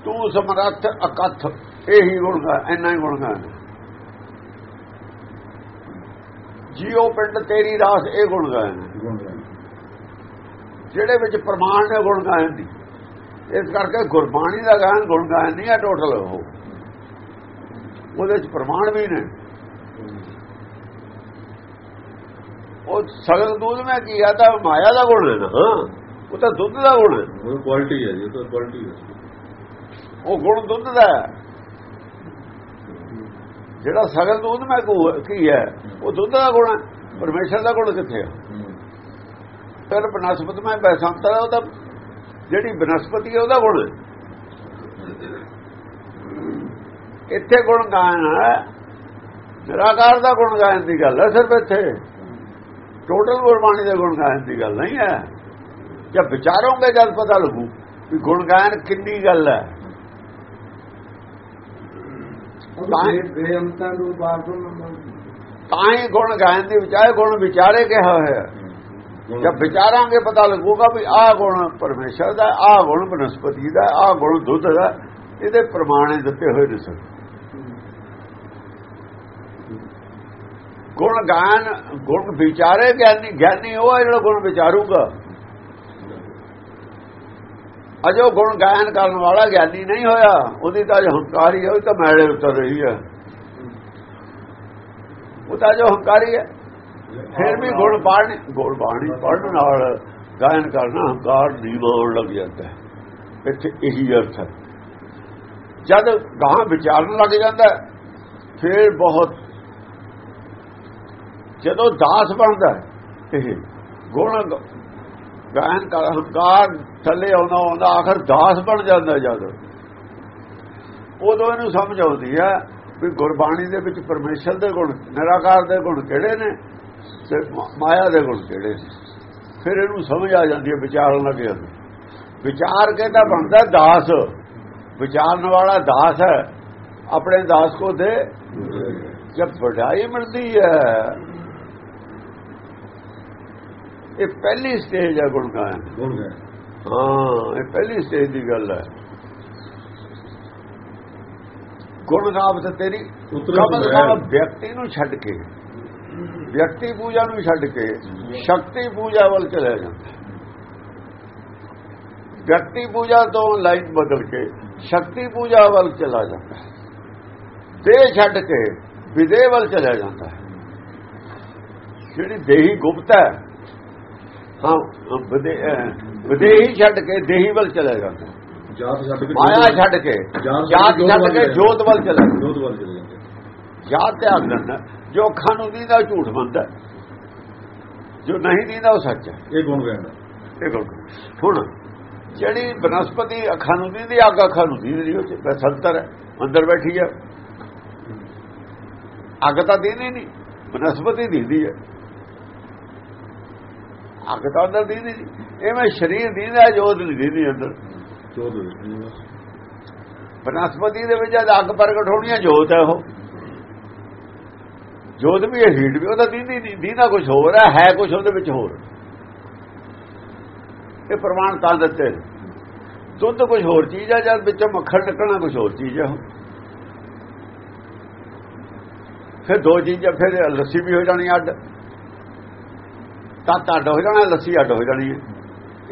ਤੂੰ ਸਮਰੱਥ ਅਕਥ ਇਹੀ ਗੁਣ ਗਾ ਇੰਨਾ ਹੀ ਗੁਣ ਗਾ। ਜੀਓ ਪਿੰਡ ਤੇਰੀ ਰਾਸ ਇਹ ਗੁਣ ਗਾਇਨ ਜਿਹੜੇ ਵਿੱਚ ਪ੍ਰਮਾਣ ਨੇ ਗੁਣ ਗਾਇਨ ਦੀ ਇਸ ਕਰਕੇ ਗੁਰਬਾਣੀ ਦਾ ਗਾਇਨ ਗੁਣ ਗਾਇਨ ਨਹੀਂ ਹੈ ਟੋਟਲ ਉਹ। ਉਹਦੇ ਵਿੱਚ ਪ੍ਰਮਾਣ ਵੀ ਨੇ। ਉਹ ਸਗਲ ਦੁੱਧ ਮੈਂ ਕੀ ਆ ਤਾਂ ਮਾਇਆ ਦਾ ਗੁਣ ਹੈ ਨਾ ਉਹ ਤਾਂ ਦੁੱਧ ਦਾ ਗੁਣ ਹੈ। ਉਹ ਕੁਆਲਿਟੀ ਹੈ ਜੀ ਉਹ ਤਾਂ ਕੁਆਲਿਟੀ ਹੈ। ਉਹ ਗੁਣ ਦੁੱਧ ਦਾ ਜਿਹੜਾ ਸਗਲ ਦੁੱਧ ਮੈਂ ਕੀ ਹੈ ਉਹ ਦੁੱਧ ਦਾ ਗੁਣ ਹੈ। ਪਰਮੇਸ਼ਰ ਦਾ ਗੁਣ ਕਿੱਥੇ ਹੈ ਫਿਰ ਬਨਸਪਤ ਮੈਂ ਬੈਸੰਤਰ ਹੈ ਉਹਦਾ ਜਿਹੜੀ ਬਨਸਪਤੀ ਹੈ ਉਹਦਾ ਗੁਣ ਇੱਥੇ ਗੁਣ ਗਾਇਨ ਹੈ। ਨਿਰਾਕਾਰ ਦਾ ਗੁਣ ਗਾਇਨ ਦੀ ਗੱਲ ਹੈ ਸਿਰਫ ਇੱਥੇ। ਟੋਟਲ ਗੁਰਬਾਣੀ ਦੇ ਗੁਣ ਗਾਇਨ ਦੀ ਗੱਲ ਨਹੀਂ ਹੈ। ਜਦ ਵਿਚਾਰੋਗੇ ਜਦ ਪਤਾ ਲੱਗੂ ਕਿ ਗੁਣ ਗਾਇਨ ਕਿੰਨੀ ਗੱਲ ਹੈ। ਤਾਂ ਹੀ ਗੁਣ ਗਾਇਨ ਦੀ ਵਿਚਾਰੇ ਗੁਣ ਵਿਚਾਰੇ ਕਿਹਾ ਹੋਇਆ ਜਦ ਵਿਚਾਰਾਂਗੇ ਪਤਾ ਲੱਗੂਗਾ ਵੀ ਆਹ ਗੁਣ ਪਰਮੇਸ਼ਰ ਦਾ ਆਹ ਗੁਣ ਬਨਸਪਤੀ ਦਾ ਆਹ ਗੁਣ ਦੁੱਧ ਦਾ ਇਹਦੇ ਪ੍ਰਮਾਣੇ ਦਿੱਤੇ ਹੋਏ ਨੇ ਸਰ ਗੁਣ ਗਾਇਨ ਗੁਣ ਵਿਚਾਰੇ ਗਿਆਨੀ ਗਿਆਨੀ ਉਹ ਹੈ ਜਿਹੜਾ ਗੁਣ ਵਿਚਾਰੂਗਾ। ਅਜੋ ਗੁਣ ਗਾਇਨ ਕਰਨ ਵਾਲਾ ਗਿਆਨੀ ਨਹੀਂ ਹੋਇਆ। ਉਹਦੀ ਤਾਂ ਜੋ ਹੰਕਾਰੀ ਹੈ, ਉਹ ਤਾਂ ਮੈਲੇ ਉਤਰ ਰਹੀ ਹੈ। ਉਹ ਤਾਂ ਜੋ ਹੰਕਾਰੀ ਹੈ। ਫਿਰ ਵੀ ਗੁਣ ਪੜ੍ਹਨ ਗੁਣ ਬਾਣੀ ਪੜ੍ਹਨ ਨਾਲ ਗਾਇਨ ਕਰਨਾ ਹੰਕਾਰ ਦੀ ਲੋੜ ਲੱਗ ਜਾਂਦਾ ਹੈ। ਇੱਥੇ ਇਹੀ ਅਰਥ ਹੈ। ਜਦ ਗਾਂ ਵਿਚਾਰਨ ਲੱਗ ਜਾਂਦਾ ਫਿਰ ਬਹੁਤ ਜਦੋਂ ਦਾਸ ਬਣਦਾ ਹੈ, ਇਹ ਗੁਣ ਗ- ਗਾਇਨ ਕਰ ਹੰਕਾਰ ਥੱਲੇ ਆਉਂਦਾ ਆਉਂਦਾ ਆਖਰ ਦਾਸ ਬਣ ਜਾਂਦਾ ਜਦ। ਉਦੋਂ ਇਹਨੂੰ ਸਮਝ ਆਉਂਦੀ ਹੈ ਵੀ ਗੁਰਬਾਣੀ ਦੇ ਵਿੱਚ ਪਰਮੇਸ਼ਰ ਦੇ ਗੁਣ ਨਿਰਾਕਾਰ ਦੇ ਗੁਣ ਕਿਹੜੇ ਨੇ? ਤੇ ਮਾਇਆ ਦੇ ਗੁਣ ਕਿਹੜੇ ਨੇ? ਫਿਰ ਇਹਨੂੰ ਸਮਝ ਆ ਜਾਂਦੀ ਹੈ ਵਿਚਾਰਨ ਲੱਗ ਜਾਂਦੀ ਵਿਚਾਰ ਕੇ ਤਾਂ ਬਣਦਾ? ਦਾਸ। ਵਿਚਾਰਨ ਵਾਲਾ ਦਾਸ ਹੈ। ਆਪਣੇ ਦਾਸ ਕੋ ਦੇ ਜਬ ਵਡਾਈ ਮਿਲਦੀ ਹੈ। ਇਹ ਪਹਿਲੀ ਸਟੇਜ ਹੈ ਗੁਣ ਗਾਇਨ ਗੁਣ ਗਏ ਹਾਂ ਇਹ ਪਹਿਲੀ ਸਟੇਜ ਦੀ ਗੱਲ ਹੈ। ਗੁਣ ਗਾਵਤ ਤੇਰੀ ਕਮ ਹੈ। ਵਿਅਕਤੀ ਨੂੰ ਛੱਡ ਕੇ ਵਿਅਕਤੀ ਪੂਜਾ ਨੂੰ ਛੱਡ ਕੇ ਸ਼ਕਤੀ ਪੂਜਾ ਵੱਲ ਚਲਿਆ ਜਾਂਦਾ ਵਿਅਕਤੀ ਪੂਜਾ ਤੋਂ ਲਾਈਨ ਬਦਲ ਕੇ ਸ਼ਕਤੀ ਪੂਜਾ ਵੱਲ ਚਲਾ ਜਾਂਦਾ ਹੈ ਦੇਹ ਛੱਡ ਕੇ ਵਿਦੇਹ ਵੱਲ ਚਲਿਆ ਜਾਂਦਾ ਹੈ। ਜਿਹੜੀ ਦੇਹੀ ਗੁਪਤ ਹੈ ਹਾਂ ਵਿਦੇਹ ਅਹ ਵਿਦੇਹੀ ਛੱਡ ਕੇ ਦੇਹੀ ਵੱਲ ਚਲਿਆ ਜਾਂਦਾ ਹੈ। ਜਾਤ ਛੱਡ ਕੇ ਮਾਇਆ ਛੱਡ ਕੇ ਜਾਤ ਛੱਡ ਕੇ ਜੋਤ ਵੱਲ ਚਲਾ ਜੋਤ ਵੱਲ ਚਲੇ ਜਾਂਦੇ ਯਾਦ ਧਿਆਨ ਜੋ ਅੱਖਾਂ ਨੂੰ ਦੀਦਾ ਝੂਠ ਮੰਨਦਾ। ਜੋ ਨਹੀਂ ਦੀਦਾ ਉਹ ਸੱਚ ਹੈ। ਇਹ ਗੁਣ ਗਏ ਇਹ ਗੱਲ ਹੁਣ ਜਿਹੜੀ ਬਨਸਪਤੀ ਅੱਖਾਂ ਨੂੰ ਦੀਦੀ ਅੱਗ ਅੱਖਾਂ ਨੂੰ ਦੀਦੀ ਉਹ ਚ ਸੰਤਰ ਹੈ ਅੰਦਰ ਬੈਠੀ ਹੈ। ਅੱਗ ਤਾਂ ਦੀਦੀ ਨਹੀਂ ਬਨਸਪਤੀ ਦੀਦੀ ਹੈ। ਅੱਗ ਤਾਂ ਅੰਦਰ ਦੀਦੀ ਨਹੀਂ ਐਵੇਂ ਸਰੀਰ ਦੀਦਾ ਜੋਤ ਨਹੀਂ ਦੀਦੀ ਅੰਦਰ। ਬਨਸਪਤੀ ਦੇ ਵਿੱਚ ਜਦ ਅੱਗ ਪ੍ਰਗਟ ਹੋਣੀ ਹੈ ਜੋਤ ਹੈ ਉਹ। ਜੋਤ ਵੀ ਹੈ ਹੀਟ ਵੀ ਉਹਦਾ ਦੀਦੀ ਨਹੀਂ ਦੀਦਾ ਕੁਝ ਹੋਰ ਹੈ ਹੈ ਕੁਝ ਉਹਦੇ ਵਿੱਚ ਹੋਰ। ਇਹ ਪ੍ਰਮਾਣ ਤਾਂ ਦਿੱਤੇ। ਦੁੱਧ ਕੁਝ ਹੋਰ ਚੀਜ਼ ਹੈ ਜਦ ਵਿੱਚੋਂ ਮੱਖਣ ਨਿਕਲਣਾ ਕੁਝ ਹੋਰ ਚੀਜ਼ ਹੈ। ਫਿਰ ਦੋ ਚੀਜ਼ਾਂ ਫਿਰ ਲੱਸੀ ਵੀ ਹੋ ਜਾਣੀ ਅੱਡ। ਤੱਤ ਅੱਡ ਹੋ ਜਾਣਾ ਲੱਸੀ ਅੱਡ ਹੋ ਜਾਣੀ ਹੈ।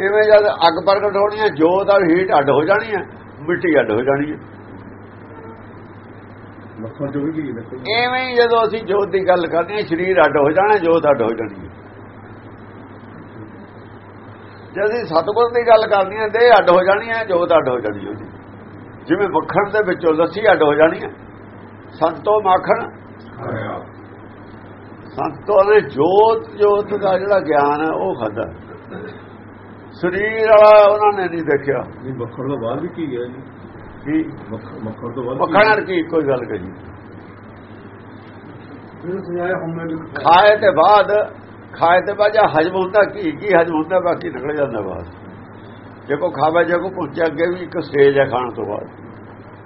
ਇਵੇਂ ਜਦ ਅੱਗ ਪ੍ਰਗਟ ਹੋਣੀ ਹੈ ਜੋਤ ਔਰ ਹੀਟ ਅੱਡ ਹੋ ਜਾਣੀ ਹੈ ਮਿੱਟੀ ਅੱਡ ਹੋ ਜਾਣੀ ਹੈ। ਐਵੇਂ ਹੀ ਜਦੋਂ ਅਸੀਂ ਜੋਤ ਦੀ ਗੱਲ ਕਰਦੇ ਹਾਂ ਸਰੀਰ ਅੱਡ ਹੋ ਜਾਣਾ ਜੋਤ ਅੱਡ ਹੋ ਜਾਣੀ ਹੈ। ਜੇ ਅਸੀਂ ਸਤਗੁਰ ਦੀ ਗੱਲ ਕਰਦੇ ਹਾਂ ਦੇਹ ਅੱਡ ਹੋ ਜਾਣੀ ਹੈ ਜੋਤ ਅੱਡ ਹੋ ਜਾਣੀ ਹੈ। ਜਿਵੇਂ ਮੱਖਣ ਦੇ ਵਿੱਚੋਂ ਲੱਸੀ ਅੱਡ ਹੋ ਜਾਣੀ ਹੈ ਸੰਤੋ ਮੱਖਣ ਸੰਤੋ ਨੇ ਜੋਤ ਜੋਤ ਦਾ ਜਿਹੜਾ ਗਿਆਨ ਹੈ ਉਹ ਖਾਦਾ ਸਰੀਰ ਵਾਲਾ ਉਹਨਾਂ ਨੇ ਨਹੀਂ ਦੇਖਿਆ। ਨਹੀਂ ਮੱਖਣ ਤੋਂ ਬਾਅਦ ਵੀ ਕੀ ਹੈ ਜੀ? ਕਿ? ਮੱਖ- ਮੱਖਣ ਤੋਂ ਬਾਅਦ ਮੱਖਣ ਨਾਲ ਕੀ ਕੋਈ ਗੱਲ ਕਹੀ? ਖਾਏ ਤੇ ਬਾਅਦ ਖਾਏ ਤੇ ਬਾਅਦ ਜਾਂ ਹਜਮ ਹੁੰਦਾ ਕੀ? ਕੀ ਹਜਮ ਹੁੰਦਾ? ਬਾਕੀ ਨਿਕਲ ਜਾਂਦਾ ਬਾਅਦ। ਜੇ ਕੋ ਖਾਵੇ ਜੇ ਕੋ ਪੁੱਛੇ ਅੱਗੇ ਵੀ ਇੱਕ ਸਟੇਜ ਹੈ ਖਾਣ ਤੋਂ ਬਾਅਦ।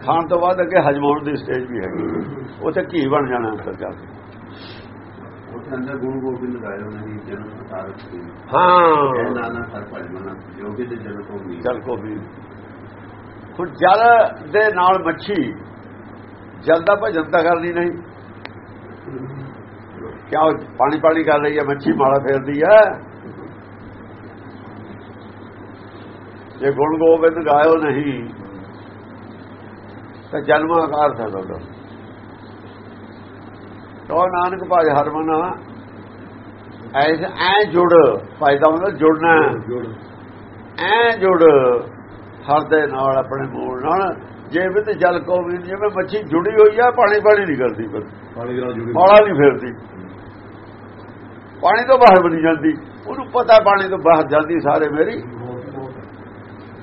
ਖਾਣ ਤੋਂ ਬਾਅਦ ਅੱਗੇ ਹਜਮ ਹੋਣ ਦੀ ਸਟੇਜ ਵੀ ਹੈਗੀ। ਉੱਥੇ ਘੀ ਬਣ ਜਾਣਾ ਅੰਦਰ ਜਾ ਕੇ। ਅੰਦਰ ਗੁਣ ਗੋਬਿੰਦ ਗਾਇਓ ਜਨਮ ਸੀ ਹਾਂ। ਨਾਨਾ ਸਰ ਭਜਮਨਾ ਜੋਗੀ ਦੇ ਜਨ ਕੋ ਵੀ ਜਲ ਕੋ ਵੀ ਹੁਣ ਜਲ ਦੇ ਨਾਲ ਮੱਛੀ ਜਲ ਦਾ ਭਜਨ ਤਾਂ ਕਰਦੀ ਨਹੀਂ। ਕਿਆ ਪਾਣੀ ਪਾਣੀ ਕਰ ਰਹੀ ਹੈ ਮੱਛੀ ਮਾਲਾ ਫੇਰਦੀ ਹੈ। ਜੇ ਗੁਣ ਗੋਬਿੰਦ ਗਾਇਓ ਨਹੀਂ ਤਾਂ ਜਨਮ ਆਕਾਰ ਥਾ ਦੋ ਤੋ ਨਾਨਕ ਭਾਜ ਹਰਮਨ ਐਸ ਐ ਜੁੜ ਫਾਇਦਾ ਹੁੰਦਾ ਜੁੜਨਾ। ਜੋੜ ਐ ਜੁੜ ਹਰ ਦੇ ਨਾਲ ਆਪਣੇ ਮੂਲ ਨਾਲ ਜੇ ਵੀ ਤੇ ਜਲ ਕੋ ਵੀ ਜਿਵੇਂ ਮੱਛੀ ਜੁੜੀ ਹੋਈ ਆ ਪਾਣੀ ਪਾਣੀ ਨਹੀਂ ਕਰਦੀ ਪਰ ਪਾਣੀ ਦੇ ਨਾਲ ਜੁੜੀ ਮਾਲਾ ਨਹੀਂ ਫੇਰਦੀ। ਪਾਣੀ ਤੋਂ ਬਾਹਰ ਬਣੀ ਜਾਂਦੀ। ਉਹਨੂੰ ਪਤਾ ਪਾਣੀ ਤੋਂ ਬਾਹਰ ਜਾਂਦੀ ਸਾਰੇ ਮੇਰੀ।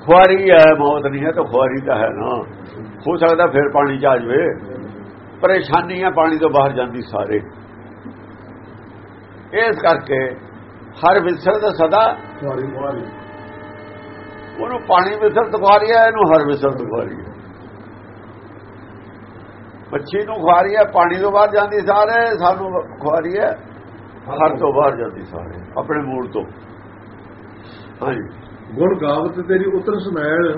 ਖੁਆਰੀ ਹੈ ਮੌਤ ਨਹੀਂ ਹੈ ਤਾਂ ਖੁਆਰੀ ਤਾਂ ਹੈ ਨਾ। ਹੋ ਸਕਦਾ ਫਿਰ ਪਾਣੀ ਚ ਆ ਜਾਵੇ। ਪਰੇਸ਼ਾਨੀ ਹੈ ਪਾਣੀ ਤੋਂ ਬਾਹਰ ਜਾਂਦੀ ਸਾਰੇ। ਇਸ ਕਰਕੇ ਹਰ ਵਿਸਰ ਦਾ ਸਦਾ ਉਹਨੂੰ ਪਾਣੀ ਵਿਸਰ ਹੈ ਇਹਨੂੰ ਹਰ ਵਿਸਰ ਹੈ ਮੱਛੀ ਨੂੰ ਖੁਆਰੀ ਹੈ ਪਾਣੀ ਤੋਂ ਬਾਹਰ ਜਾਂਦੀ ਸਾਰੇ ਸਾਨੂੰ ਖੁਆਰੀ ਹੈ ਹਰ ਤੋਂ ਬਾਹਰ ਜਾਂਦੀ ਸਾਰੇ ਆਪਣੇ ਮੂਲ ਤੋਂ। ਹਾਂਜੀ। ਗੁਣ ਗਾਵਤ ਤੇਰੀ ਉਤਰ ਸਮੈਲ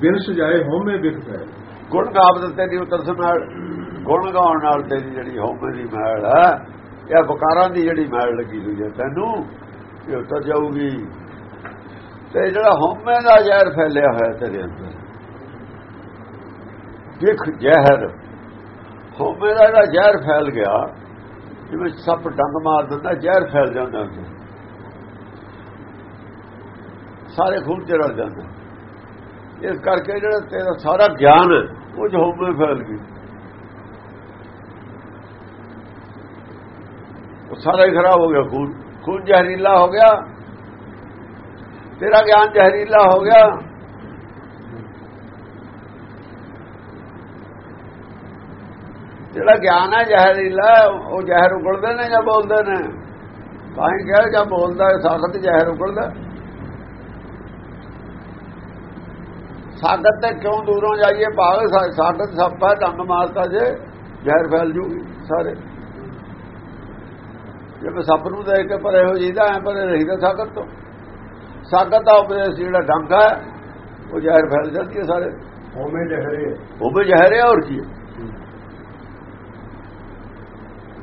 ਬਿਨ ਸਜਾਏ ਹੋਮੇ ਬਿਖ ਫੈਲ ਗੁਣ ਗਾਵਤ ਤੇਰੀ ਉਤਰ ਨਾਲ ਗੁਣ ਗਾਉਣ ਨਾਲ ਤੇਰੀ ਜਿਹੜੀ ਹਉਮੈ ਦੀ ਮੈਲ ਹੈ ਇਹ ਬਕਾਰਾਂ ਦੀ ਜਿਹੜੀ ਮੈਲ ਲੱਗੀ ਹੋਈ ਹੈ ਤੈਨੂੰ ਇਹ ਉਤਰ ਜਾਊਗੀ। ਤੇ ਜਿਹੜਾ ਹਉਮੈ ਦਾ ਜ਼ਹਿਰ ਫੈਲਿਆ ਹੋਇਆ ਤੇਰੇ ਅੰਦਰ ਵਿਖ ਜ਼ਹਿਰ ਹਉਮੈ ਦਾ ਜਿਹੜਾ ਜ਼ਹਿਰ ਫੈਲ ਗਿਆ ਜਿਵੇਂ ਸੱਪ ਡੰਗ ਮਾਰ ਦਿੰਦਾ ਜ਼ਹਿਰ ਫੈਲ ਜਾਂਦਾ ਅੰਦਰ। ਸਾਰੇ ਖੂਨ ਚ ਰਲ ਜਾਂਦਾ। ਇਸ ਕਰਕੇ ਜਿਹੜਾ ਤੇਰਾ ਸਾਰਾ ਗਿਆਨ ਹੈ, ਉਹ ਹਉਮੈ ਫੈਲ ਗਈ ਉਹ ਸਾਰਾ ਹੀ ਖਰਾਬ ਹੋ ਗਿਆ, ਖੂਨ ਖੂਨ ਜ਼ਹਿਰੀਲਾ ਹੋ ਗਿਆ। ਤੇਰਾ ਗਿਆਨ ਜ਼ਹਿਰੀਲਾ ਹੋ ਗਿਆ। ਜਿਹੜਾ ਗਿਆਨ ਹੈ ਜ਼ਹਿਰੀਲਾ, ਉਹ ਜ਼ਹਿਰ ਉਗਲਦੇ ਨੇ ਜਾਂ ਬੋਲਦੇ ਨੇ? ਤਾਂ ਹੀ ਕਿਹਾ ਜਾਂ ਬੋਲਦਾ ਹੈ, ਸਾਖਤ ਜ਼ਹਿਰ ਉਗਲਦਾ ਸਾਗਤ ਤੇ ਕਿਉਂ ਦੂਰੋਂ ਜਾਈਏ? ਭਾਗ ਸਾਗਤ ਸਾਖਤ ਸੱਪਾ ਡੰਗ ਮਾਰਤਾ ਜੇ, ਜ਼ਹਿਰ ਫੈਲ ਜੂਗੀ ਸਾਰੇ। ਜੇ ਮੈਂ ਸੱਪ ਨੂੰ ਦੇਖ ਕੇ ਪਰੇ ਹੋ ਜੀਦਾ ਐ ਪਰੇ ਰਹੀਦਾ ਸਾਖਤ ਤੋਂ ਸਾਖਤ ਦਾ ਉਪਦੇਸ਼ ਜਿਹੜਾ ਡੰਗ ਹੈ ਉਹ ਜ਼ਹਿਰ ਫੈਲ ਜਾਂਦੀ ਹੈ ਸਾਰੇ। ਹੋਮੇ ਜਹਰੇ ਉਹ ਵੀ ਜ਼ਹਿਰ ਹੋਰ ਕੀ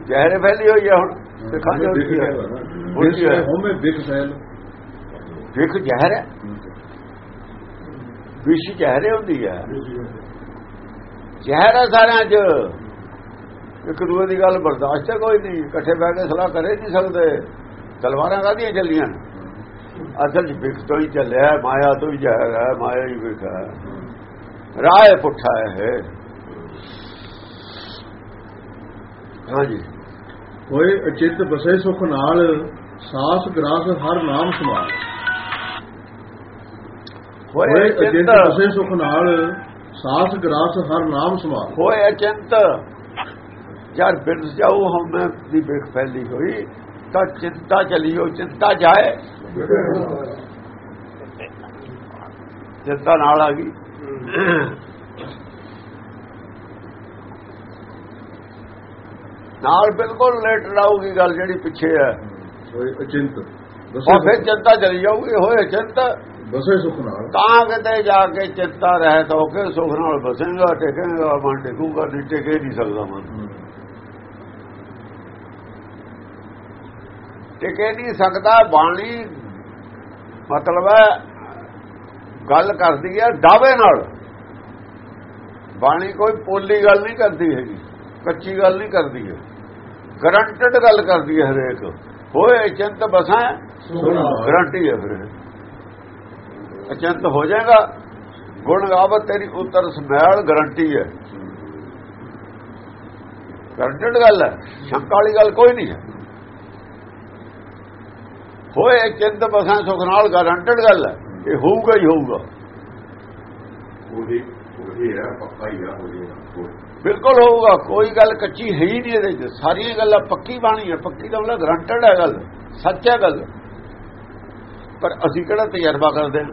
ਜ਼ਹਿਰ ਫੈਲੀ ਹੋਈ ਹੈ ਹੁਣ ਸਿੱਖਾਂ ਜੋ ਕੀ ਹੈ ਵਿਖ ਫੈਲ ਵਿਖ ਜ਼ਹਿਰ ਹੈ। ਵਿਸ਼ ਜ਼ਹਿਰ ਹੁੰਦੀ ਹੈ ਜ਼ਹਿਰ। ਹੈ ਸਾਰਿਆਂ 'ਚ। ਇੱਕ ਦੂਏ ਦੀ ਗੱਲ ਬਰਦਾਸ਼ਤ ਕੋਈ ਨਹੀਂ ਇਕੱਠੇ ਬਹਿ ਕੇ ਸਲਾਹ ਕਰੇ ਨਹੀਂ ਸਕਦੇ। ਤਲਵਾਰਾਂ ਕਾਹਦੀਆਂ ਚੱਲੀਆਂ? ਅਸਲ 'ਚ ਵਿਖ ਤੋਂ ਹੀ ਚੱਲਿਆ ਮਾਇਆ ਤੋਂ ਹੀ ਹੈ ਮਾਇਆ ਹੀ ਵਿਖ ਹੈ। ਰਾਹ ਪੁੱਠਾ ਹੈ ਹਾਂਜੀ ਹੋਏ ਅਚਿਤ ਬਸੇ ਸੁਖ ਨਾਲ ਸਾਸ ਗਰਾਸ ਹਰ ਨਾਮ ਸਮਾਲ। ਹੋਏ ਅਚਿੰਤ। ਬਸੇ ਸੁਖ ਨਾਲ ਸਾਸ ਗਰਾਸ ਹਰ ਨਾਮ ਸਮਾਲ। ਹੋਏ ਅਚਿੰਤ। ਜਦ ਬਿਰਦ ਜਾਉ ਹਮੇ ਦੀ ਬਿਖ ਫੈਲੀ ਹੋਈ ਤਾਂ ਚਿੰਤਾ ਚਲੀਓ ਚਿੰਤਾ ਜਾਏ। ਚਿੰਤਾ ਨਾਲ ਆ ਗਈ। ਨਾਲ ਬਿਲਕੁਲ ਲੇਟ ਲਾਉਗੀ ਗੱਲ ਜਿਹੜੀ ਪਿੱਛੇ ਹੈ। ਹੋਏ ਅਚਿੰਤ। ਉਹ ਫਿਰ ਚਿੰਤਾ ਚਲੀ ਜਾਊਗੀ ਹੋਏ ਚਿੰਤਾ ਬਸੇ ਸੁਖ ਨਾਲ। ਤਾਂ ਕਿਤੇ ਜਾ ਕੇ ਚਿੰਤਾ ਰਹਿਤ ਹੋ ਕੇ ਸੁਖ ਨਾਲ ਬਸੇਗਾ ਟਿਕੇਗਾ ਮਨ ਟਿਕੂਗਾ ਨਹੀਂ ਟਿਕੇ ਨਹੀਂ ਸਕਦਾ ਮਨ। ਟਿਕੇ ਨਹੀਂ ਸਕਦਾ ਬਾਣੀ ਮਤਲਬ ਹੈ ਗੱਲ ਕਰਦੀ ਹੈ ਦਾਅਵੇ ਨਾਲ। ਬਾਣੀ ਕੋਈ ਪੋਲੀ ਗੱਲ ਨਹੀਂ ਕਰਦੀ ਹੈਗੀ ਕੱਚੀ ਗੱਲ ਨਹੀਂ ਕਰਦੀ ਹੈ। ਗਰੰਟਡ ਗੱਲ ਕਰਦੀ ਹੈ ਹਰੇਕ। ਹੋਏ ਚਿੰਤ ਬਸਾਂ ਗਰੰਟੀ ਹੈ ਫਿਰ। ਅਚੰਤ ਹੋ ਜਾਏਗਾ ਗੁਣ ਗਾਵਤ ਤੇਰੀ ਉਤਰ ਸਮੈਲ ਗਰੰਟੀ ਹੈ। ਗਰੰਟਡ ਗੱਲ ਹੈ ਸ਼ੰਕਾ ਵਾਲੀ ਗੱਲ ਕੋਈ ਨਹੀਂ ਹੈ। ਹੋਏ ਚਿੰਤ ਬਸਾਂ ਸੁਖ ਨਾਲ ਗਰੰਟਡ ਗੱਲ ਹੈ। ਇਹ ਹੋਊਗਾ ਹੀ ਹੋਊਗਾ। ਹੈ ਪੱਕਾ ਹੀ ਬਿਲਕੁਲ ਹੋਊਗਾ ਕੋਈ ਗੱਲ ਕੱਚੀ ਹੈ ਹੀ ਨਹੀਂ ਇਹਦੇ ਸਾਰੀਆਂ ਗੱਲਾਂ ਪੱਕੀ ਬਾਣੀ ਹੈ ਪੱਕੀ ਦਾ ਮਤਲਬ ਗਰੰਟਡ ਹੈ ਗੱਲ ਸੱਚ ਹੈ ਗੱਲ। ਪਰ ਅਸੀਂ ਕਿਹੜਾ ਤਜਰਬਾ ਕਰਦੇ ਹਾਂ?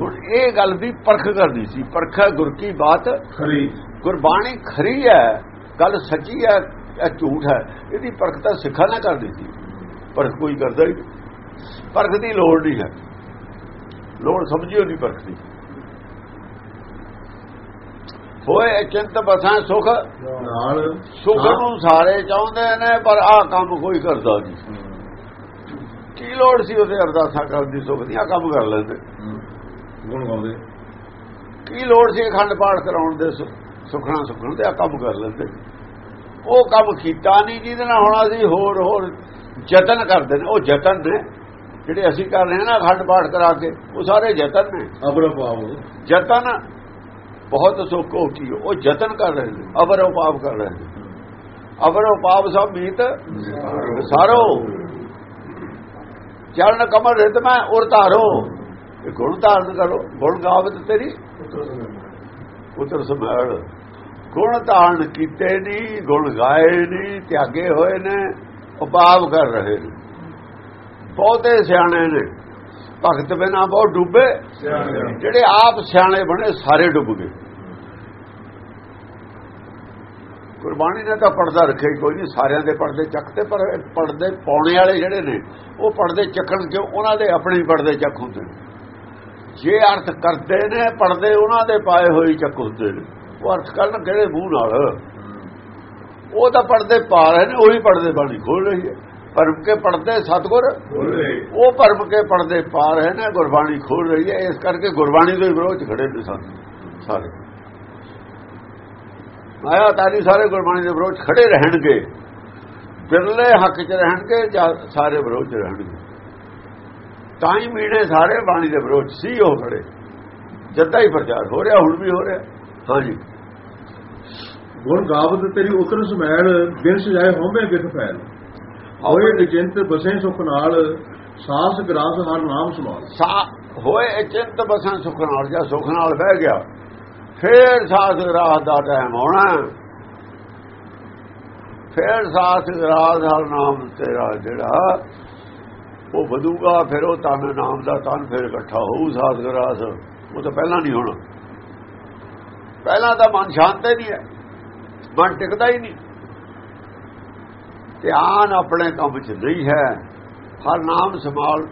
ਹੁਣ ਇਹ ਗੱਲ ਦੀ ਪਰਖ ਕਰਨੀ ਸੀ। ਪਰਖਾ ਗੁਰ ਕੀ ਬਾਤ। ਖਰੀ। ਗੁਰਬਾਣੀ ਖਰੀ ਹੈ ਗੱਲ ਸੱਚੀ ਹੈ ਜਾਂ ਝੂਠ ਹੈ। ਇਹਦੀ ਪਰਖ ਤਾਂ ਸਿੱਖਾ ਨਾ ਕਰਦੀ ਸੀ। ਪਰਖ ਕੋਈ ਕਰਦਾ ਹੀ। ਪਰਖ ਦੀ ਲੋੜ ਨਹੀਂ ਹੈ। ਲੋੜ ਸਮਝਿਓ ਨਹੀਂ ਪਰਖ ਦੀ। ਹੋਏ ਚਿੰਤ ਬਸਾਂ ਸੁਖ ਨਾਲ। ਸੁਖ ਨੂੰ ਸਾਰੇ ਚਾਹੁੰਦੇ ਨੇ ਪਰ ਆਹ ਕੰਮ ਕੋਈ ਕਰਦਾ ਨਹੀਂ। ਕੀ ਲੋੜ ਸੀ ਉਹਦੇ ਅਰਦਾਸਾਂ ਕਰਨ ਦੀ ਸੁਖ ਦੀਆਂ ਕੰਮ ਕਰ ਲੈਂਦੇ। ਗੁਣ ਗਾਉਂਦੇ। ਕੀ ਲੋੜ ਸੀ ਅਖੰਡ ਪਾਠ ਕਰਾਉਣ ਦੇ ਸੁਖਣਾ ਸੁਖਣ ਤੇ ਆ ਕੰਮ ਕਰ ਲੈਂਦੇ। ਉਹ ਕੰਮ ਕੀਤਾ ਨਹੀਂ ਜਿਹਦੇ ਨਾਲ ਹੋਣਾ ਸੀ ਹੋਰ ਹੋਰ ਯਤਨ ਕਰਦੇ ਨੇ ਉਹ ਯਤਨ ਨੇ। ਜਿਹੜੇ ਅਸੀਂ ਕਰ ਰਹੇ ਹਾਂ ਨਾ ਅਖੰਡ ਪਾਠ ਕਰਾ ਕੇ ਉਹ ਸਾਰੇ ਯਤਨ ਨੇ। ਅਬਰ ਪਾਵ ਯਤਨ ਬਹੁਤ ਸੁੱਖ ਹੋਤੀ ਉਹ ਯਤਨ ਕਰ ਰਹੇ ਨੇ ਅਵਰ ਉਪਾਪ ਕਰ ਰਹੇ ਨੇ। ਅਵਰ ਉਪਾਪ ਸਭ ਮੀਤ ਸਾਰੋ ਚਰਨ ਕਮਲ ਰਿਤ ਮੈਂ ਉਰ ਧਾਰੋ। ਇਹ ਗੁਣ ਧਾਰਨ ਕਰੋ ਗੁਣ ਗਾਵਤ ਤੇਰੀ ਉਤਰ ਸਮੈਲ। ਗੁਣ ਧਾਰਨ ਕੀਤੇ ਨਹੀਂ ਗੁਣ ਗਾਏ ਨਹੀਂ ਤਿਆਗੇ ਹੋਏ ਨੇ। ਉਪਾਪ ਕਰ ਰਹੇ ਨੇ। ਬਹੁਤੇ ਸਿਆਣੇ ਨੇ। ਭਗਤ ਬਿਨਾ ਬਹੁਤ ਡੁੱਬੇ। ਜਿਹੜੇ ਆਪ ਸਿਆਣੇ ਬਣੇ, ਸਾਰੇ ਡੁੱਬ ਗਏ। ਗੁਰਬਾਣੀ ਨੇ ਤਾਂ ਪਰਦਾ ਰੱਖਿਆ ਕੋਈ ਨਹੀਂ। ਸਾਰਿਆਂ ਦੇ ਪਰਦੇ ਚੱਕਦੇ, ਪਰ ਪਰਦੇ ਪਾਉਣੇ ਵਾਲੇ ਜਿਹੜੇ ਨੇ, ਉਹ ਪਰਦੇ ਚੱਕਣ ਕਿਉਂ? ਉਹਨਾਂ ਦੇ ਆਪਣੇ ਹੀ ਪਰਦੇ ਚੱਕ ਹੁੰਦੇ ਨੇ। ਜੇ ਅਰਥ ਕਰਦੇ ਨੇ, ਪਰਦੇ ਉਹਨਾਂ ਦੇ ਪਾਏ ਹੋਏ ਚੱਕ ਹੁੰਦੇ ਨੇ। ਉਹ ਅਰਥ ਕਰਨ ਕਿਹੜੇ ਮੂੰਹ ਨਾਲ? ਉਹ ਤਾਂ ਪਰਦੇ ਪਾ ਰਹੇ ਨੇ ਉਹੀ ਪਰਦੇ ਬਾਣੀ ਖੋਲ ਰਹੀ ਹੈ। ਪਰਮ ਕੇ ਪੜਦੇ ਸਤਗੁਰ ਉਹ ਪਰਮ ਕੇ ਪੜਦੇ ਪਾਰ ਹੈ ਨਾ ਗੁਰਬਾਣੀ ਖੋਲ ਰਹੀ ਹੈ। ਇਸ ਕਰਕੇ ਗੁਰਬਾਣੀ ਦੇ ਵਿਰੋਧ 'ਚ ਖੜੇ ਨੇ ਸਾਰੇ। ਆਇਆ ਤਾਰੀ ਸਾਰੇ ਗੁਰਬਾਣੀ ਦੇ ਵਿਰੋਧ ਖੜੇ ਰਹਿਣਗੇ। ਬਿਰਲੇ ਹੱਕ 'ਚ ਰਹਿਣਗੇ ਜਾਂ ਸਾਰੇ ਵਿਰੋਧ 'ਚ ਰਹਿਣਗੇ। ਤਾਂ ਹੀ ਮੀਣੇ ਸਾਰੇ ਬਾਣੀ ਦੇ ਵਿਰੋਧ ਸੀ ਉਹ ਖੜੇ। ਜਦਾਂ ਹੀ ਪ੍ਰਚਾਰ ਹੋ ਰਿਹਾ ਹੁਣ ਵੀ ਹੋ ਰਿਹਾ। ਹਾਂਜੀ। ਗੁਣ ਗਾਵਤ ਤੇਰੀ ਉਤਰ ਸਮੈਲ ਬਿਨ ਸਜਾਏ ਹੋਵੇਂ ਬਿਖ ਫੈਲ। ਹੋਏ ਅਚਿੰਤ ਬਸੇ ਸੁਖ ਨਾਲ, ਸਾਸ ਗਰਾਸ ਹਰ ਨਾਮ ਸਮਾਲ ਸਾ ਹੋਏ ਅਚਿੰਤ ਬਸਾਂ ਸੁਖ ਨਾਲ, ਜਾਂ ਸੁਖ ਨਾਲ ਬਹਿ ਗਿਆ, ਫੇਰ ਸਾਸ ਗਰਾਸ ਦਾ ਟਾਈਮ ਆਉਣਾ। ਫੇਰ ਸਾਸ ਗਰਾਸ ਹਰ ਨਾਮ ਤੇਰਾ ਜਿਹੜਾ, ਉਹ ਵਧੂਗਾ, ਫਿਰ ਉਹ ਤਨ ਨਾਮ ਦਾ ਤਨ ਫਿਰ ਇਕੱਠਾ ਹੋਊ ਸਾਸ ਗਰਾਸ। ਉਹ ਤਾਂ ਪਹਿਲਾਂ ਨਹੀਂ ਹੋਣਾ। ਪਹਿਲਾਂ ਤਾਂ ਮਨ ਸ਼ਾਂਤ ਹੀ ਨਹੀਂ ਹੈ। ਮਨ ਟਿਕਦਾ ਹੀ ਨਹੀਂ। ਧਿਆਨ ਆਪਣੇ ਕੰਮ 'ਚ ਨਹੀਂ ਹੈ। ਹਰ ਨਾਮ ਸੰਭਾਲ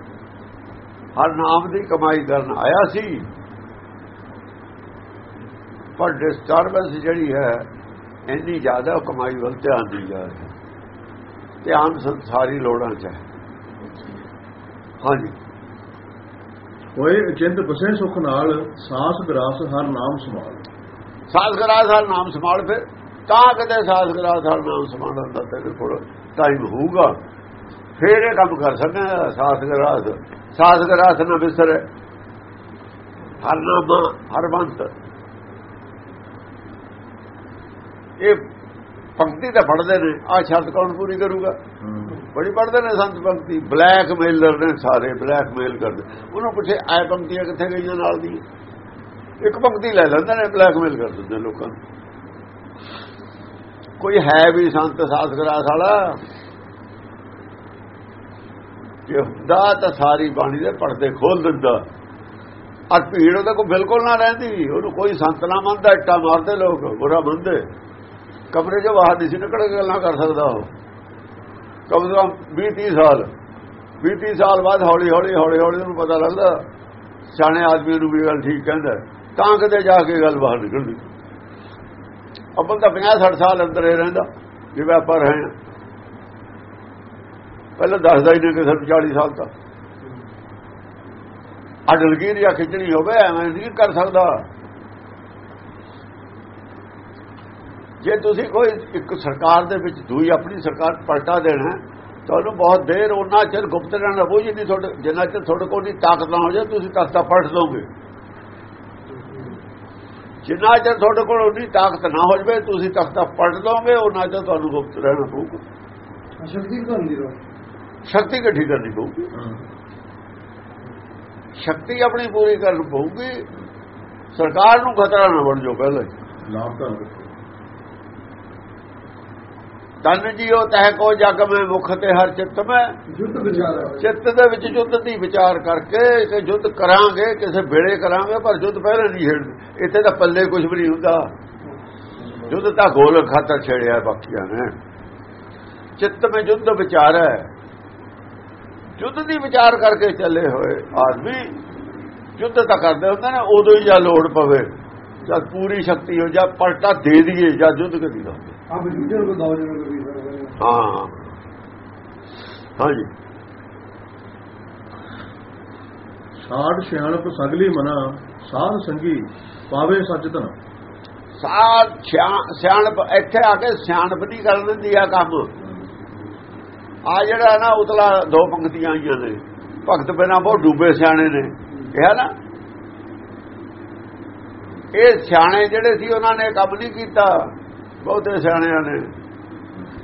ਹਰ ਨਾਮ ਦੀ ਕਮਾਈ ਕਰਨ ਆਇਆ ਸੀ। ਪਰ ਡਿਸਟਰਬੈਂਸ ਜਿਹੜੀ ਹੈ ਇੰਨੀ ਜ਼ਿਆਦਾ ਕਮਾਈ ਵੱਲ ਧਿਆਨ ਨਹੀਂ ਜਾ ਰਿਹਾ। ਧਿਆਨ ਸੰਸਾਰੀ ਲੋੜਾਂ 'ਚ ਹੈ। ਹਾਂਜੀ। ਹੋਏ ਅਚਿੰਤ ਬਸੇ ਸੁਖ ਨਾਲ ਸਾਸ ਗਰਾਸ ਹਰ ਨਾਮ ਸਮਾਲ ਸਾਸ ਗਰਾਸ ਹਰ ਨਾਮ ਸੰਭਾਲ ਫਿਰ। ਤਾਂ ਕਦੇ ਸਾਸ ਗਰਾਸ ਹਰ ਨਾਮ ਸੰਭਾਲਣ ਦਾ ਤੇਰੇ ਕੋਲ ਟਾਈਮ ਹੋਊਗਾ। ਫਿਰ ਇਹ ਕੰਮ ਕਰ ਸਕਦਾ ਸਾਸ ਗਰਾਸ ਸਾਸ ਗਰਾਸ ਨਾ ਬਿਸਰ ਹਰ ਨਾਮ, ਹਰ ਬੰਤ। ਇਹ ਪੰਕਤੀ ਤਾਂ ਪੜਦੇ ਨੇ। ਆ ਸ਼ਰਤ ਕੌਣ ਪੂਰੀ ਕਰੂਗਾ? ਬੜੀ ਪੜਦੇ ਨੇ ਸੰਤ ਪੰਕਤੀ। ਬਲੈਕ ਮੇਲਰ ਨੇ ਸਾਰੇ ਬਲੈਕ ਮੇਲ ਕਰਦੇ। ਉਹਨੂੰ ਪੁੱਛੇ ਐ ਪੰਕਤੀਆਂ ਕਿੱਥੇ ਗਈਆਂ ਨਾਲ ਦੀ ਇੱਕ ਪੰਕਤੀ ਲੈ ਲੈਂਦੇ ਨੇ ਬਲੈਕ ਮੇਲ ਕਰ ਦਿੰਦੇ ਲੋਕਾਂ ਨੂੰ। ਕੋਈ ਹੈ ਵੀ ਸੰਤ ਸਾਥ ਗਰਾਸ ਵਾਲਾ? ਜੇ ਹੁੰਦਾ ਤਾਂ ਸਾਰੀ ਬਾਣੀ ਦੇ ਪਰਦੇ ਖੋਲ ਦਿੰਦਾ। ਔਰ ਭੀੜ ਉਹਦੇ ਕੋਲ ਬਿਲਕੁਲ ਨਾ ਰਹਿੰਦੀ। ਉਹਨੂੰ ਕੋਈ ਸੰਤ ਨਾ ਮੰਨਦਾ, ਇੱਟਾ ਮਾਰਦੇ ਲੋਕ, ਬੁਰਾ ਮੰਨਦੇ। ਕਮਰੇ 'ਚੋਂ ਬਾਹਰ ਨਹੀਂ ਸੀ ਨਿਕਲ ਕੇ ਗੱਲਾਂ ਕਰ ਸਕਦਾ ਉਹ। ਕਮ ਸੇ ਕਮ 20 30 ਸਾਲ। 20 30 ਸਾਲ ਬਾਅਦ ਹੌਲੀ ਹੌਲੀ ਹੌਲੀ ਹੌਲੀ ਉਹਨੂੰ ਪਤਾ ਲੱਗਦਾ। ਸਿਆਣੇ ਆਦਮੀ ਨੂੰ ਵੀ ਗੱਲ ਠੀਕ ਕਹਿੰਦਾ। ਤਾਂ ਕਿਤੇ ਜਾ ਕੇ ਗੱਲ ਬਾਹਰ ਨਿਕਲਦੀ। ਅੱਬਲ ਤਾਂ 50 60 ਸਾਲ ਅੰਦਰ ਹੀ ਰਹਿੰਦਾ, ਜਿਵੇਂ ਆਪਾਂ ਰਹੇ ਹਾਂ। ਪਹਿਲਾਂ ਦੱਸਦਾ ਹੀ ਨਹੀਂ ਕਿ ਸਾਨੂੰ 40 ਸਾਲ ਤੱਕ ਅਡਲਗੀਰ ਜਾਂ ਖਿਚੜੀ ਹੋਵੇ, ਐਵੇਂ ਨਹੀਂ ਕਰ ਸਕਦਾ। ਜੇ ਤੁਸੀਂ ਕੋਈ ਇੱਕ ਸਰਕਾਰ ਦੇ ਵਿੱਚ ਦੂਈ ਆਪਣੀ ਸਰਕਾਰ ਪਲਟਾ ਦੇਣਾ ਤੁਹਾਨੂੰ ਬਹੁਤ ਦੇਰ ਉਹਨਾਂ ਚਿਰ ਗੁਪਤ ਰਹਿਣਾ ਉਹ ਜਿੰਨੀ ਤੁਹਾਡੇ ਜਿੰਨਾ ਚਿਰ ਤੁਹਾਡੇ ਕੋਲ ਨਹੀਂ ਤਾਕਤ ਨਾ ਹੋ ਜਾਏ ਤੁਸੀਂ ਤਖਤਾ ਪਲਟ ਲਓਗੇ। ਜਿੰਨਾ ਚਿਰ ਤੁਹਾਡੇ ਕੋਲ ਉਨੀ ਤਾਕਤ ਨਾ ਹੋ ਜਾਵੇ ਤੁਸੀਂ ਤਖਤਾ ਪਲਟ ਲਓਗੇ ਉਹਨਾਂ ਚਿਰ ਤੁਹਾਨੂੰ ਗੁਪਤ ਰਹਿਣਾ ਪਊਗਾ। ਸ਼ਕਤੀ ਘਰ ਦੀ ਰੋ? ਸ਼ਕਤੀ ਇਕੱਠੀ ਕਰਨੀ ਪਊਗੀ? ਸ਼ਕਤੀ ਆਪਣੀ ਪੂਰੀ ਕਰਨੀ ਪਊਗੀ। ਸਰਕਾਰ ਨੂੰ ਖਤਰਾ ਨਾ ਬਣ ਜਾਓ ਪਹਿਲਾਂ। ਨਾਮ ਤਾਂ ਤਨ ਜੀਓ ਤਹਿ ਕੋ ਜਗ ਮੈਂ ਮੁਖ ਤੇ ਹਰ ਚਿੱਤ ਮੈਂ। ਜੁੱਧ ਵਿਚਾਰ ਚਿੱਤ ਦੇ ਵਿੱਚ ਯੁੱਧ ਦੀ ਵਿਚਾਰ ਕਰਕੇ ਕਿ ਯੁੱਧ ਕਰਾਂਗੇ ਕਿਸੇ ਵੇਲੇ ਕਰਾਂਗੇ ਪਰ ਯੁੱਧ ਪਹਿਲਾਂ ਨਹੀਂ ਛੇੜ ਇੱਥੇ ਤਾਂ ਪੱਲੇ ਕੁਝ ਵੀ ਨਹੀਂ ਹੁੰਦਾ। ਯੁੱਧ ਤਾਂ ਗੋਲ ਖਾਤਰ ਛੇੜਿਆ ਬਾਕੀਆਂ ਨੇ। ਚਿੱਤ ਵਿੱਚ ਯੁੱਧ ਵਿਚਾਰ ਹੈ। ਯੁੱਧ ਦੀ ਵਿਚਾਰ ਕਰਕੇ ਚੱਲੇ ਹੋਏ ਆਦਮੀ ਯੁੱਧ ਤਾਂ ਕਰਦੇ ਹੁੰਦੇ ਨੇ ਉਦੋਂ ਹੀ ਜਾਂ ਲੋੜ ਪਵੇ ਜਦ ਪੂਰੀ ਸ਼ਕਤੀ ਹੋ ਜਾ ਪਲਟਾ ਦੇ ਦਈਏ ਜਾਂ ਯੁੱਧ ਕਰੀ ਦਾ ਵੀ ਹਾਂ। ਹਾਂਜੀ। ਸਾਡ ਸਿਆਣਪ ਸਗਲੀ ਮਨਾ ਸਾਧ ਸੰਗੀ ਪਾਵੇ ਸਚਤਨ ਸਾਧ ਸਿਆ- ਸਿਆਣਪ ਇੱਥੇ ਆ ਕੇ ਸਿਆਣਪ ਨਹੀਂ ਕਰਨ ਦਿੰਦੀ ਆ ਕੰਮ। ਆ ਜਿਹੜਾ ਨਾ ਉਤਲਾ ਦੋ ਪੰਕਤੀਆਂ ਆਈਆਂ ਨੇ ਭਗਤ ਬਿਨਾ ਬਹੁਤ ਡੂਬੇ ਸਿਆਣੇ ਨੇ ਇਹ ਨਾ। ਇਹ ਸਿਆਣੇ ਜਿਹੜੇ ਸੀ ਉਹਨਾਂ ਨੇ ਕੰਮ ਨਹੀਂ ਕੀਤਾ। ਬਹੁਤੇ ਸਿਆਣਿਆਂ ਨੇ।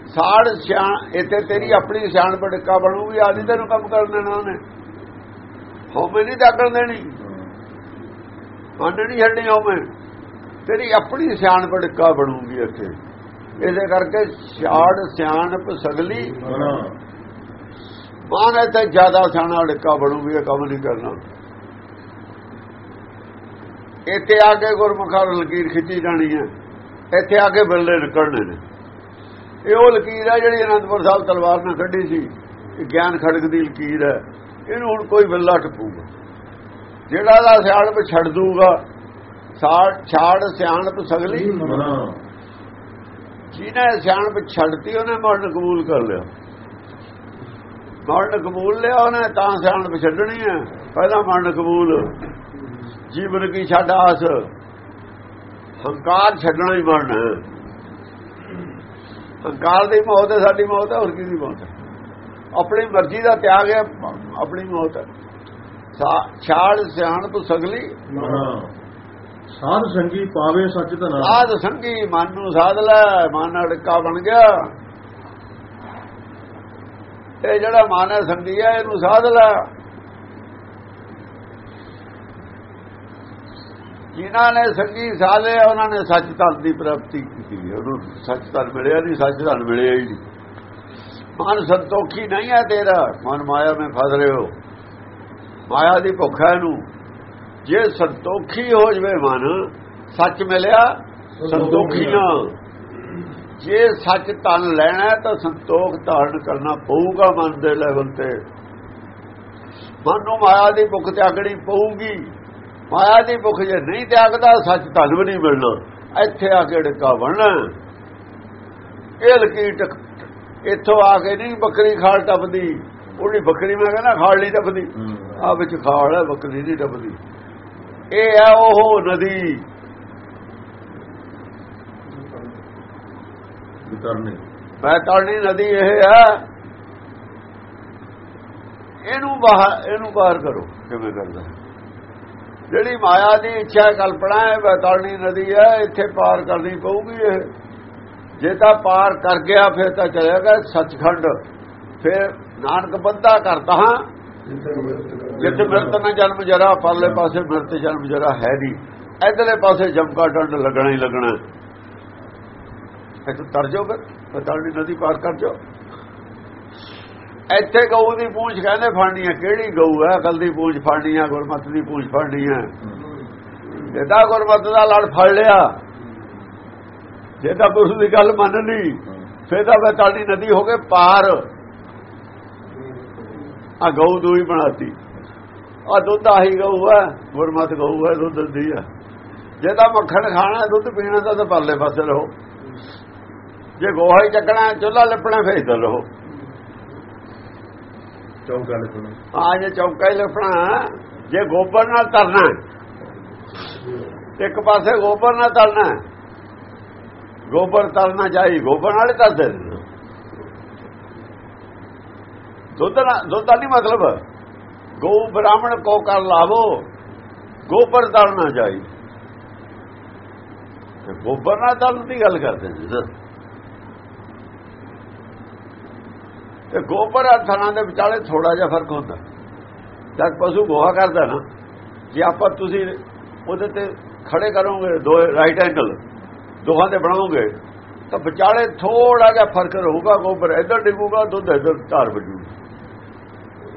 ਸਾੜ ਸਿਆਣ, ਇੱਥੇ ਤੇਰੀ ਆਪਣੀ ਸਿਆਣ ਪੜਕਾ ਬਣੂਗੀ ਆਦੀ ਤੈਨੂੰ ਕੰਮ ਕਰਨ ਦੇਣਾ ਉਹਨੇ। ਹੋਵੇ ਨਹੀਂ ਦਾਗਣ ਦੇਣੀ। ਮੰਨਣੀ ਨਹੀਂ ਛੱਡਣੀ ਹੋਵੇ ਤੇਰੀ ਆਪਣੀ ਸਿਆਣ ਪੜਕਾ ਬਣੂਗੀ ਇੱਥੇ। ਇਹਦੇ ਕਰਕੇ ਛਾੜ ਸਿਆਣਪ ਸਗਲੀ ਮਨਾ ਮਾਨ ਇੱਥੇ ਜ਼ਿਆਦਾ ਸਿਆਣਾ ਡਿੱਕਾ ਬਣੂਗੀ, ਇਹ ਕੰਮ ਨਹੀਂ ਕਰਨਾ। ਇੱਥੇ ਆ ਕੇ ਗੁਰਮੁਖਾਂ ਨੂੰ ਲਕੀਰ ਖਿੱਚੀ ਜਾਣੀ ਹੈ। ਇੱਥੇ ਆ ਕੇ ਬਿਰਲੇ ਨਿਕਲਣੇ ਨੇ। ਇਹ ਉਹ ਲਕੀਰ ਹੈ ਜਿਹੜੀ ਅਨੰਦਪੁਰ ਸਾਹਿਬ ਤਲਵਾਰ ਨਾਲ ਕੱਢੀ ਸੀ। ਇਹ ਗਿਆਨ ਖੜਕ ਦੀ ਲਕੀਰ ਹੈ। ਇਹਨੂੰ ਹੁਣ ਕੋਈ ਬਿੱਲਾ ਟਪੂਗਾ। ਜਿਹੜਾ ਦਾ ਸਿਆਣਪ ਛੱਡ ਦੂਗਾ ਛਾੜ ਸਿਆਣਪ ਸਗਲੀ। ਜਿਹਨੇ ਸਿਆਣਪ ਛੱਡਤੀ ਉਹਨੇ ਮਰਨ ਕਬੂਲ ਕਰ ਲਿਆ। ਮਰਨ ਕਬੂਲ ਲਿਆ ਉਹਨੇ ਤਾਂ ਸਿਆਣਪ ਛੱਡਣੀ ਹੈ। ਪਹਿਲਾਂ ਮਰਨ ਕਬੂਲ। ਜੀਵਨ ਕੀ ਛੱਡ ਆਸ। ਹੰਕਾਰ ਛੱਡਣਾ ਹੀ ਮਰਨਾ ਹੈ। ਹੰਕਾਰ ਦੀ ਮੌਤ ਹੈ ਸਾਡੀ ਮੌਤ ਹੈ ਹੋਰ ਕੀ ਦੀ ਮੌਤ ਹੈ? ਆਪਣੀ ਮਰਜ਼ੀ ਦਾ ਤਿਆਗ ਹੈ ਆਪਣੀ ਮੌਤ ਹੈ। ਸਾ- ਛਾੜ ਸਿਆਣਪ ਸਗਲੀ। ਸਾਧ ਸੰਗੀ ਪਾਵੇ ਸੱਚ ਧਨਾ ਸਾਧ ਸੰਗੀ ਮਨ ਨੂੰ ਸਾਧ ਲੈ ਮਨ ਅੜਕਾ ਬਣ ਗਿਆ। ਇਹ ਜਿਹੜਾ ਮਨ ਹੈ ਸੰਗੀ ਹੈ ਇਹਨੂੰ ਸਾਧ ਲੈ। ਜਿਨ੍ਹਾਂ ਨੇ ਸੰਗੀ ਸਾਧੇ ਉਹਨਾਂ ਨੇ ਸੱਚ ਧਨ ਦੀ ਪ੍ਰਾਪਤੀ ਕੀਤੀ ਉਹਨੂੰ ਸੱਚ ਧਨ ਮਿਲਿਆ ਨਹੀਂ, ਸੱਚ ਧਨ ਮਿਲਿਆ ਹੀ ਨਹੀਂ। ਮਨ ਸੰਤੋਖੀ ਨਹੀਂ ਹੈ ਤੇਰਾ। ਮਨ ਮਾਇਆ ਵਿੱਚ ਫਸ ਰਹੇ ਹੋ। ਮਾਇਆ ਦੀ ਭੁੱਖ ਹੈ ਇਹਨੂੰ। ਜੇ ਸੰਤੋਖੀ ਹੋ ਜਵੇ ਮਨ, ਸੱਚ ਮਿਲਿਆ, ਸੰਤੋਖੀ ਨਾ। ਜੇ ਸੱਚ ਧਨ ਲੈਣਾ ਤਾਂ ਸੰਤੋਖ ਧਾਰਨ ਕਰਨਾ ਪਊਗਾ ਮਨ ਦੇ ਲੈਵਲ ਤੇ। ਮਨ ਨੂੰ ਮਾਇਆ ਦੀ ਭੁੱਖ ਤਿਆਗਣੀ ਪਊਗੀ। ਮਾਇਆ ਦੀ ਭੁੱਖ ਜੇ ਨਹੀਂ ਤਿਆਗਦਾ ਸੱਚ ਧਨ ਵੀ ਨਹੀਂ ਮਿਲਣਾ। ਇੱਥੇ ਆ ਕੇ ਡਿੱਕਾ ਬਣਨਾ। ਇਹ ਲਕੀਰ ਟਕ ਇੱਥੋਂ ਆ ਕੇ ਨਹੀਂ ਬੱਕਰੀ ਖਾਲ ਟੱਪਦੀ। ਉਹਦੀ ਬੱਕਰੀ ਮੈਂ ਕਹਿੰਦਾ ਖਾਲ ਨਹੀਂ ਟੱਪਦੀ। ਆ ਵਿੱਚ ਖਾਲ ਹੈ ਬੱਕਰੀ ਨਹੀਂ ਟੱਪਦੀ। ਇਹ ਹੈ ਉਹ ਨਦੀ। ਵਿਤਰਨੇ ਬੈਤਾਲਣੀ ਨਦੀ ਇਹ ਹੈ ਇਹਨੂੰ ਬਾਹਰ ਇਹਨੂੰ ਬਾਹਰ ਕਰੋ ਕਿਵੇਂ ਕਰਦਾ ਜਿਹੜੀ ਮਾਇਆ ਦੀ ਇੱਛਾ ਕਲਪਨਾ ਹੈ ਬੈਤਾਲਣੀ ਨਦੀ ਹੈ, ਇੱਥੇ ਪਾਰ ਕਰਨੀ ਪਊਗੀ ਇਹ। ਜੇ ਤਾਂ ਪਾਰ ਕਰ ਗਿਆ, ਫਿਰ ਤਾਂ ਚਲੇਗਾ ਸੱਚਖੰਡ। ਫਿਰ ਨਾਨਕ ਬੰਦਾ ਕਰਦਾ ਹਾਂ। ਜਿੱਥੇ ਮਿਰਤ ਨਾ ਜਨਮ ਜਰਾ, ਪਰਲੇ ਪਾਸੇ ਮਿਰਤ ਜਨਮ ਜਰਾ ਹੈ ਨਹੀਂ। ਇਧਰਲੇ ਪਾਸੇ ਜਮਕਾ ਡੰਡ ਲੱਗਣਾ ਹੀ ਲੱਗਣਾ। ਇੱਥੇ ਤਰ ਜਾਓ ਫਿਰ ਪਤਾਲੀ ਨਦੀ ਪਾਰ ਕਰ ਜਾਓ। ਇੱਥੇ ਗਊ ਦੀ ਪੂੰਛ ਕਹਿੰਦੇ ਫੜਨੀ ਹੈ ਕਿਹੜੀ ਗਊ ਹੈ? ਅਕਲ ਦੀ ਪੂੰਛ ਫੜਨੀ ਹੈ ਗੁਰਮਤ ਦੀ ਪੂੰਛ ਫੜਨੀ ਹੈ ਜਿੱਦਾਂ ਗੁਰਮਤ ਦਾ ਲੜ ਫੜ ਲਿਆ ਜੇ ਤਾਂ ਗੁਰੂ ਦੀ ਗੱਲ ਮੰਨ ਲਈ, ਫਿਰ ਤਾਂ ਬਤਾਲੀ ਨਦੀ ਹੋ ਗਏ ਪਾਰ। ਆ ਗਊ ਦੂਈ ਬਣਾਤੀ। ਆ ਦੁੱਧ ਆਹੀ ਗਊ ਹੈ, ਗੁਰਮਤ ਗਊ ਹੈ, ਦੁੱਧ ਦੀ ਹੈ। ਜੇ ਤਾਂ ਮੱਖਣ ਖਾਣਾ, ਦੁੱਧ ਪੀਣਾ, ਤਾਂ ਤਾਂ ਪਰਲੇ ਪਾਸੇ ਰਹੋ। ਜੇ ਗੋਹਾ ਹੀ ਚੱਕਣਾ, ਚੁੱਲ੍ਹਾ ਲਿਪਣਾ, ਫਿਰ ਇੱਧਰ ਰਹੋ। ਚੌਕਾ ਲਿਖਣਾ ਆ ਜੇ ਚੌਕਾ ਹੀ ਲਿਖਣਾ, ਜੇ ਗੋਬਰ ਨਾਲ ਤਰਨਾ ਇੱਕ ਪਾਸੇ ਗੋਬਰ ਨਾਲ ਤਰਨਾ ਗੋਬਰ ਤਰਨਾ ਚਾਹੀ ਗੋਬਰ ਨਾਲ ਹੀ ਤਰਦੇ ਦੁੱਧ ਨਾਲ, ਦੁੱਧ ਦਾ ਨਹੀਂ ਮਤਲਬ। ਗੋ ਬ੍ਰਾਹਮਣ ਕੋ ਕਰ ਲਾਵੋ, ਗੋਬਰ ਤਰਨਾ ਚਾਹੀ ਗੋਬਰ ਨਾਲ ਤਰਨ ਦੀ ਗੱਲ ਕਰਦੇ ਨੇ ਸਰ ਤੇ ਗੋਬਰ ਆ ਥਣਾ ਦੇ ਵਿਚਾਲੇ ਥੋੜਾ ਜਿਹਾ ਫ਼ਰਕ ਹੁੰਦਾ। ਜਦ ਪਸ਼ੂ ਗੋਹਾ ਕਰਦਾ ਨਾ ਜੇ ਆਪਾਂ ਤੁਸੀਂ ਉਹਦੇ ਤੇ ਖੜੇ ਕਰੋਗੇ ਦੋ ਰਾਈਟ ਐਂਗਲ ਦੋਹਾਂ ਤੇ ਬਣਾਓਗੇ ਤਾਂ ਵਿਚਾਲੇ ਥੋੜਾ ਜਿਹਾ ਫ਼ਰਕ ਰਹੂਗਾ ਗੋਬਰ। ਇੱਧਰ ਡਿੱਗੂਗਾ ਦੁੱਧ ਇੱਧਰ ਧਾਰ ਵੱਜੂ।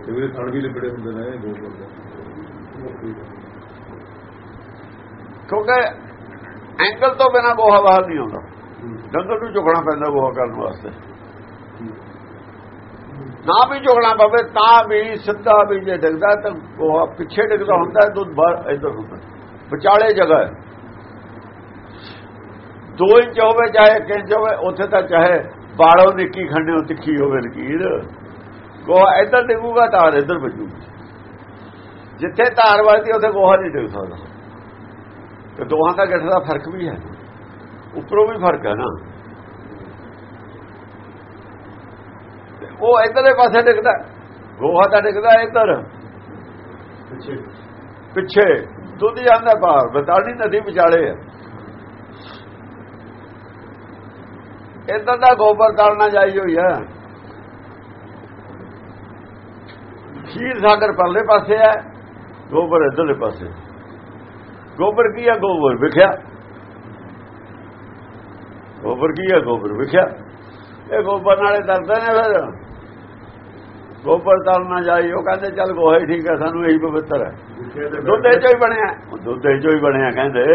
ਤੇ ਵੀ ਥਣ ਵੀ ਲਿਬੜੇ ਹੁੰਦੇ ਨੇ ਗੋਬਰ ਦੇ। ਕਿਉਂਕਿ ਐਂਗਲ ਤੋਂ ਬਿਨਾ ਗੋਹਾ ਬਾਹਰ ਨਹੀਂ ਆਉਂਦਾ। ਡੰਗਰ ਨੂੰ ਝੁਕਣਾ ਪੈਂਦਾ ਗੋਹਾ ਕਰਨ ਵਾਸਤੇ। ਨਾ ਵੀ ਝੁਕਣਾ ਪਵੇ, ਤਾਂ ਵੀ ਸਿੱਧਾ ਵੀ ਜੇ ਡਿੱਗਦਾ ਤਾਂ ਗੋਹਾ ਪਿੱਛੇ ਡਿੱਗਦਾ ਹੁੰਦਾ, ਦੁੱਧ ਬਾਹਰ ਇੱਧਰ ਹੁੰਦਾ। ਵਿਚਾਲੇ ਜਗ੍ਹਾ ਹੈ। 2 ਇੰਚ ਹੋਵੇ, ਚਾਹੇ 1 ਇੰਚ ਹੋਵੇ, ਉੱਥੇ ਤਾਂ ਚਾਹੇ ਬਾੜੋਂ ਨਿੱਕੀ ਖੰਡਿਓ ਤਿੱਖੀ ਹੋਵੇ ਲਕੀਰ। ਗੋਹਾ ਇੱਧਰ ਡਿੱਗੂਗਾ, ਧਾਰ ਇੱਧਰ ਵੱਜੂ ਜਿੱਥੇ ਧਾਰ ਵੱਜਦੀ, ਉੱਥੇ ਗੋਹਾ ਨਹੀਂ ਡਿੱਗ ਸਕਦਾ। ਤੇ ਦੋਹਾਂ ਦਾ ਗੱਠ ਦਾ ਫ਼ਰਕ ਵੀ ਹੈ। ਉੱਪਰੋਂ ਵੀ ਫ਼ਰਕ ਹੈ ਨਾ ਤੇ ਉਹ ਇਧਰਲੇ ਪਾਸੇ ਡਿੱਗਦਾ। ਗੋਹਾ ਤਾਂ ਡਿੱਗਦਾ ਇੱਧਰ। ਪਿੱਛੇ। ਪਿੱਛੇ। ਦੁੱਧ ਜਾਂਦਾ ਬਾਹਰ। ਬਤਾੜੀ ਨਦੀ ਵਿਚਾਲੇ ਹੈ ਇੱਧਰ ਦਾ ਗੋਬਰ ਤਾਲਣਾ ਜਾਈ ਹੋਈ ਹੈ ਖੀਰ ਸਾਗਰ ਪਰਲੇ ਪਾਸੇ ਹੈ ਗੋਬਰ ਇੱਧਰਲੇ ਪਾਸੇ। ਗੋਬਰ ਕੀ ਹੈ ਗੋਬਰ ਵਿਖਿਆ। ਗੋਬਰ ਕੀ ਹੈ ਗੋਬਰ ਵਿਖਿਆ। ਇਹ ਗੋਬਰ ਨਾਲੇ ਦਰਦੇ ਨੇ ਫਿਰ। ਗੋਬਰ ਤਾਲਣਾ ਜਾਈ ਉਹ ਕਹਿੰਦੇ ਚੱਲ ਗੋਹਾ ਠੀਕ ਹੈ ਸਾਨੂੰ ਇਹੀ ਪਵਿੱਤਰ ਹੈ। ਦੁੱਧ ਚੋਂ ਹੀ ਬਣਿਆ। ਦੁੱਧ ਚੋਂ ਹੀ ਬਣਿਆ ਕਹਿੰਦੇ।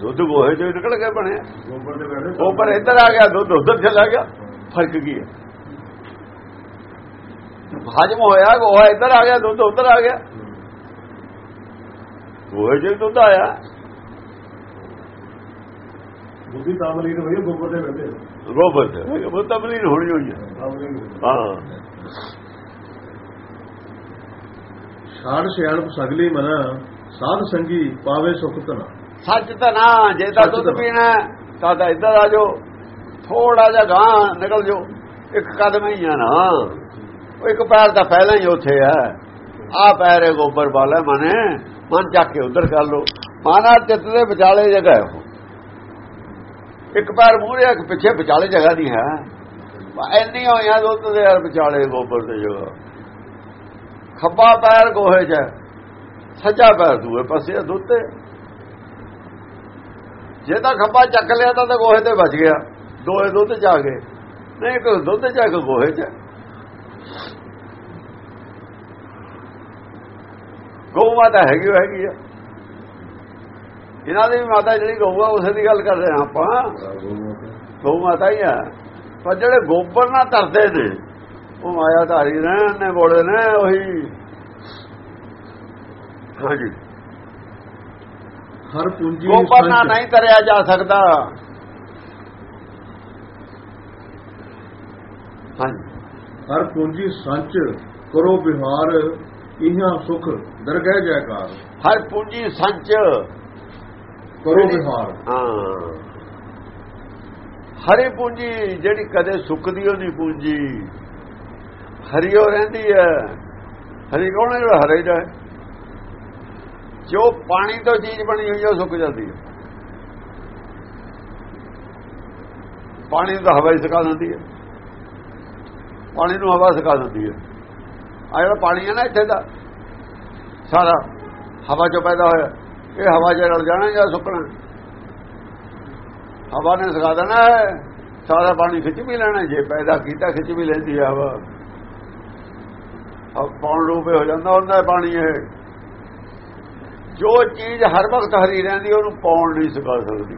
ਦੁੱਧ ਗੋਹੇ ਚੋਂ ਨਿਕਲ ਕੇ ਬਣਿਆ। ਗੋਬਰ ਬੈਠੇ। ਇੱਧਰ ਆ ਗਿਆ ਦੁੱਧ ਉੱਧਰ ਚਲਾ ਗਿਆ ਫ਼ਰਕ ਕੀ ਹੈ? ਹਜਮ ਹੋਇਆ ਗੋਹਾ ਇੱਧਰ ਆ ਗਿਆ ਦੁੱਧ ਉੱਧਰ ਆ ਗਿਆ। ਗੋਹੇ ਚੋਂ ਦੁੱਧ ਆਇਆ। ਬੁੱਧੀ ਤਾਮਲੀਨ ਹੋਈ ਗੋਬਰ ਦੇ ਬੰਦੇ ਗੋਬਰ ਤੇ ਉਹ ਤਬਲੀਨ ਹੋਣੀ ਹੋਈ ਹੈ। ਹਾਂ। ਛਾੜ ਸਿਆਣਪ ਸਗਲੀ ਮਨਾ ਸਾਧ ਸੰਗੀ ਪਾਵੇ ਸੁਖ ਤਨਾ ਸੱਚ ਤਾਂ ਨਾ ਜੇ ਤਾਂ ਦੁੱਧ। ਪੀਣਾ ਤਾਂ ਤਾਂ ਇੱਧਰ ਆ ਜਾਓ। ਥੋੜਾ ਜਿਹਾ ਗਾਂ ਨਿਕਲ ਜਾਓ। ਇੱਕ ਕਦਮ ਹੀ ਆ ਨਾ। ਉਹ ਇੱਕ ਪੈਰ ਤਾਂ ਪਹਿਲਾਂ ਹੀ ਉੱਥੇ ਹੈ। ਆ ਪੈਰ ਗੋਬਰ ਵਾਲਾ ਮਨੇ। ਮਨ ਚੱਕ ਕੇ ਉਧਰ ਕਰ ਲੋ ਮਾਨਾ ਚਿੱਤ ਦੇ ਵਿਚਾਲੇ ਜਗ੍ਹਾ ਹੈ ਇੱਕ ਪੈਰ ਮੂਹਰੇ ਇੱਕ ਪਿੱਛੇ ਵਿਚਾਲੇ ਜਗ੍ਹਾ ਨਹੀਂ ਹੈ। ਵਾ ਇੰਨੀ ਹੋਈਆਂ ਦੁੱਧ ਦੇ ਯਾਰ ਵਿਚਾਲੇ ਗੋਬਰ ਦੇ ਜਗ੍ਹਾ ਖੱਬਾ ਪੈਰ ਗੋਹੇ 'ਚ ਸੱਜਾ ਪੈਰ ਦੂਏ ਪਾਸੇ ਹੈ ਦੁੱਧ ਤੇ। ਜੇ ਤਾਂ ਖੱਬਾ ਚੱਕ ਲਿਆ ਤਾਂ ਗੋਹੇ ਤੇ ਬਚ ਗਿਆ, ਦੋਏ ਦੁੱਧ ਚ ਆ ਗਏ। ਨਹੀਂ ਕਿ ਦੁੱਧ ਚ ਆ ਕੇ ਗੋਹੇ ਚ ਗਊ ਮਾਤਾ ਹੈਗੀ, ਉਹ ਹੈਗੀ ਆ। ਇਹਨਾਂ ਦੀ ਵੀ ਮਾਤਾ ਜਿਹੜੀ ਗਊ ਆ ਉਸੇ ਦੀ ਗੱਲ ਕਰ ਰਹੇ ਹਾਂ ਆਪਾਂ। ਗਊ ਮਾਤਾ ਹੀ ਆ। ਪਰ ਜਿਹੜੇ ਗੋਬਰ ਨਾਲ ਤਰਦੇ ਨੇ ਉਹ ਮਾਇਆ ਧਾਰੀ ਨੇ ਨੇ ਬੋਲੇ ਨੇ ਉਹੀ ਹਾਂਜੀ। ਹਰ ਪੂੰਜੀ ਗੋਬਰ ਨਾਲ ਨਹੀਂ ਤਰਿਆ ਜਾ ਸਕਦਾ। ਹਾਂਜੀ। ਹਰ ਪੂੰਜੀ ਸੰਚ ਕਰੋ ਵਿਹਾਰ ਇਹਾਂ ਸੁਖ ਦਰਗਹਿ ਜੈਕਾਰ। ਹਰ ਪੂੰਜੀ ਸੰਚ ਕਰੋ ਵਿਹਾਰ। ਹਾਂ। ਹਰੀ ਪੂੰਜੀ, ਜਿਹੜੀ ਕਦੇ ਸੁੱਕਦੀ ਉਹ ਨਹੀਂ ਪੂੰਜੀ। ਹਰੀਓ ਰਹਿੰਦੀ ਹੈ ਹਰੀ ਕੌਣ ਹੈ ਜਿਹੜਾ ਹਰਾ ਹੀ ਰਹੇ ਜੋ ਪਾਣੀ ਤੋਂ ਚੀਜ਼ ਬਣੀ ਹੋਈ ਹੈ ਉਹ ਸੁੱਕ ਜਾਂਦੀ ਹੈ ਪਾਣੀ ਨੂੰ ਤਾਂ ਹਵਾ ਹੀ ਸੁਕਾ ਦਿੰਦੀ ਹੈ ਪਾਣੀ ਨੂੰ ਹਵਾ ਸੁਕਾ ਦਿੰਦੀ ਹੈ ਆ ਜਿਹੜਾ ਪਾਣੀ ਹੈ ਨਾ ਇੱਥੇ ਦਾ, ਸਾਰਾ ਹਵਾ ਚੋਂ ਪੈਦਾ ਹੋਇਆ। ਇਹ ਹਵਾ 'ਚ ਰਲ ਜਾਣਾ ਜਾਂ ਸੁੱਕਣਾ? ਹਵਾ ਨੇ ਸੁਕਾ ਦੇਣਾ ਹੈ, ਸਾਰਾ ਪਾਣੀ ਖਿੱਚ ਵੀ ਲੈਣਾ, ਜੇ ਪੈਦਾ ਕੀਤਾ ਖਿੱਚ ਵੀ ਲੈਂਦੀ ਹੈ ਹਵਾ। ਅਬ ਪੌਣ ਰੂਪੇ ਹੋ ਜਾਂਦਾ ਹੁੰਦਾ ਪਾਣੀ ਇਹ? ਜੋ ਚੀਜ਼ ਹਰ ਵਕਤ ਹਰੀ ਰਹਿੰਦੀ, ਉਹਨੂੰ ਪੌਣ ਨਹੀਂ ਸੁਕਾ ਸਕਦੀ।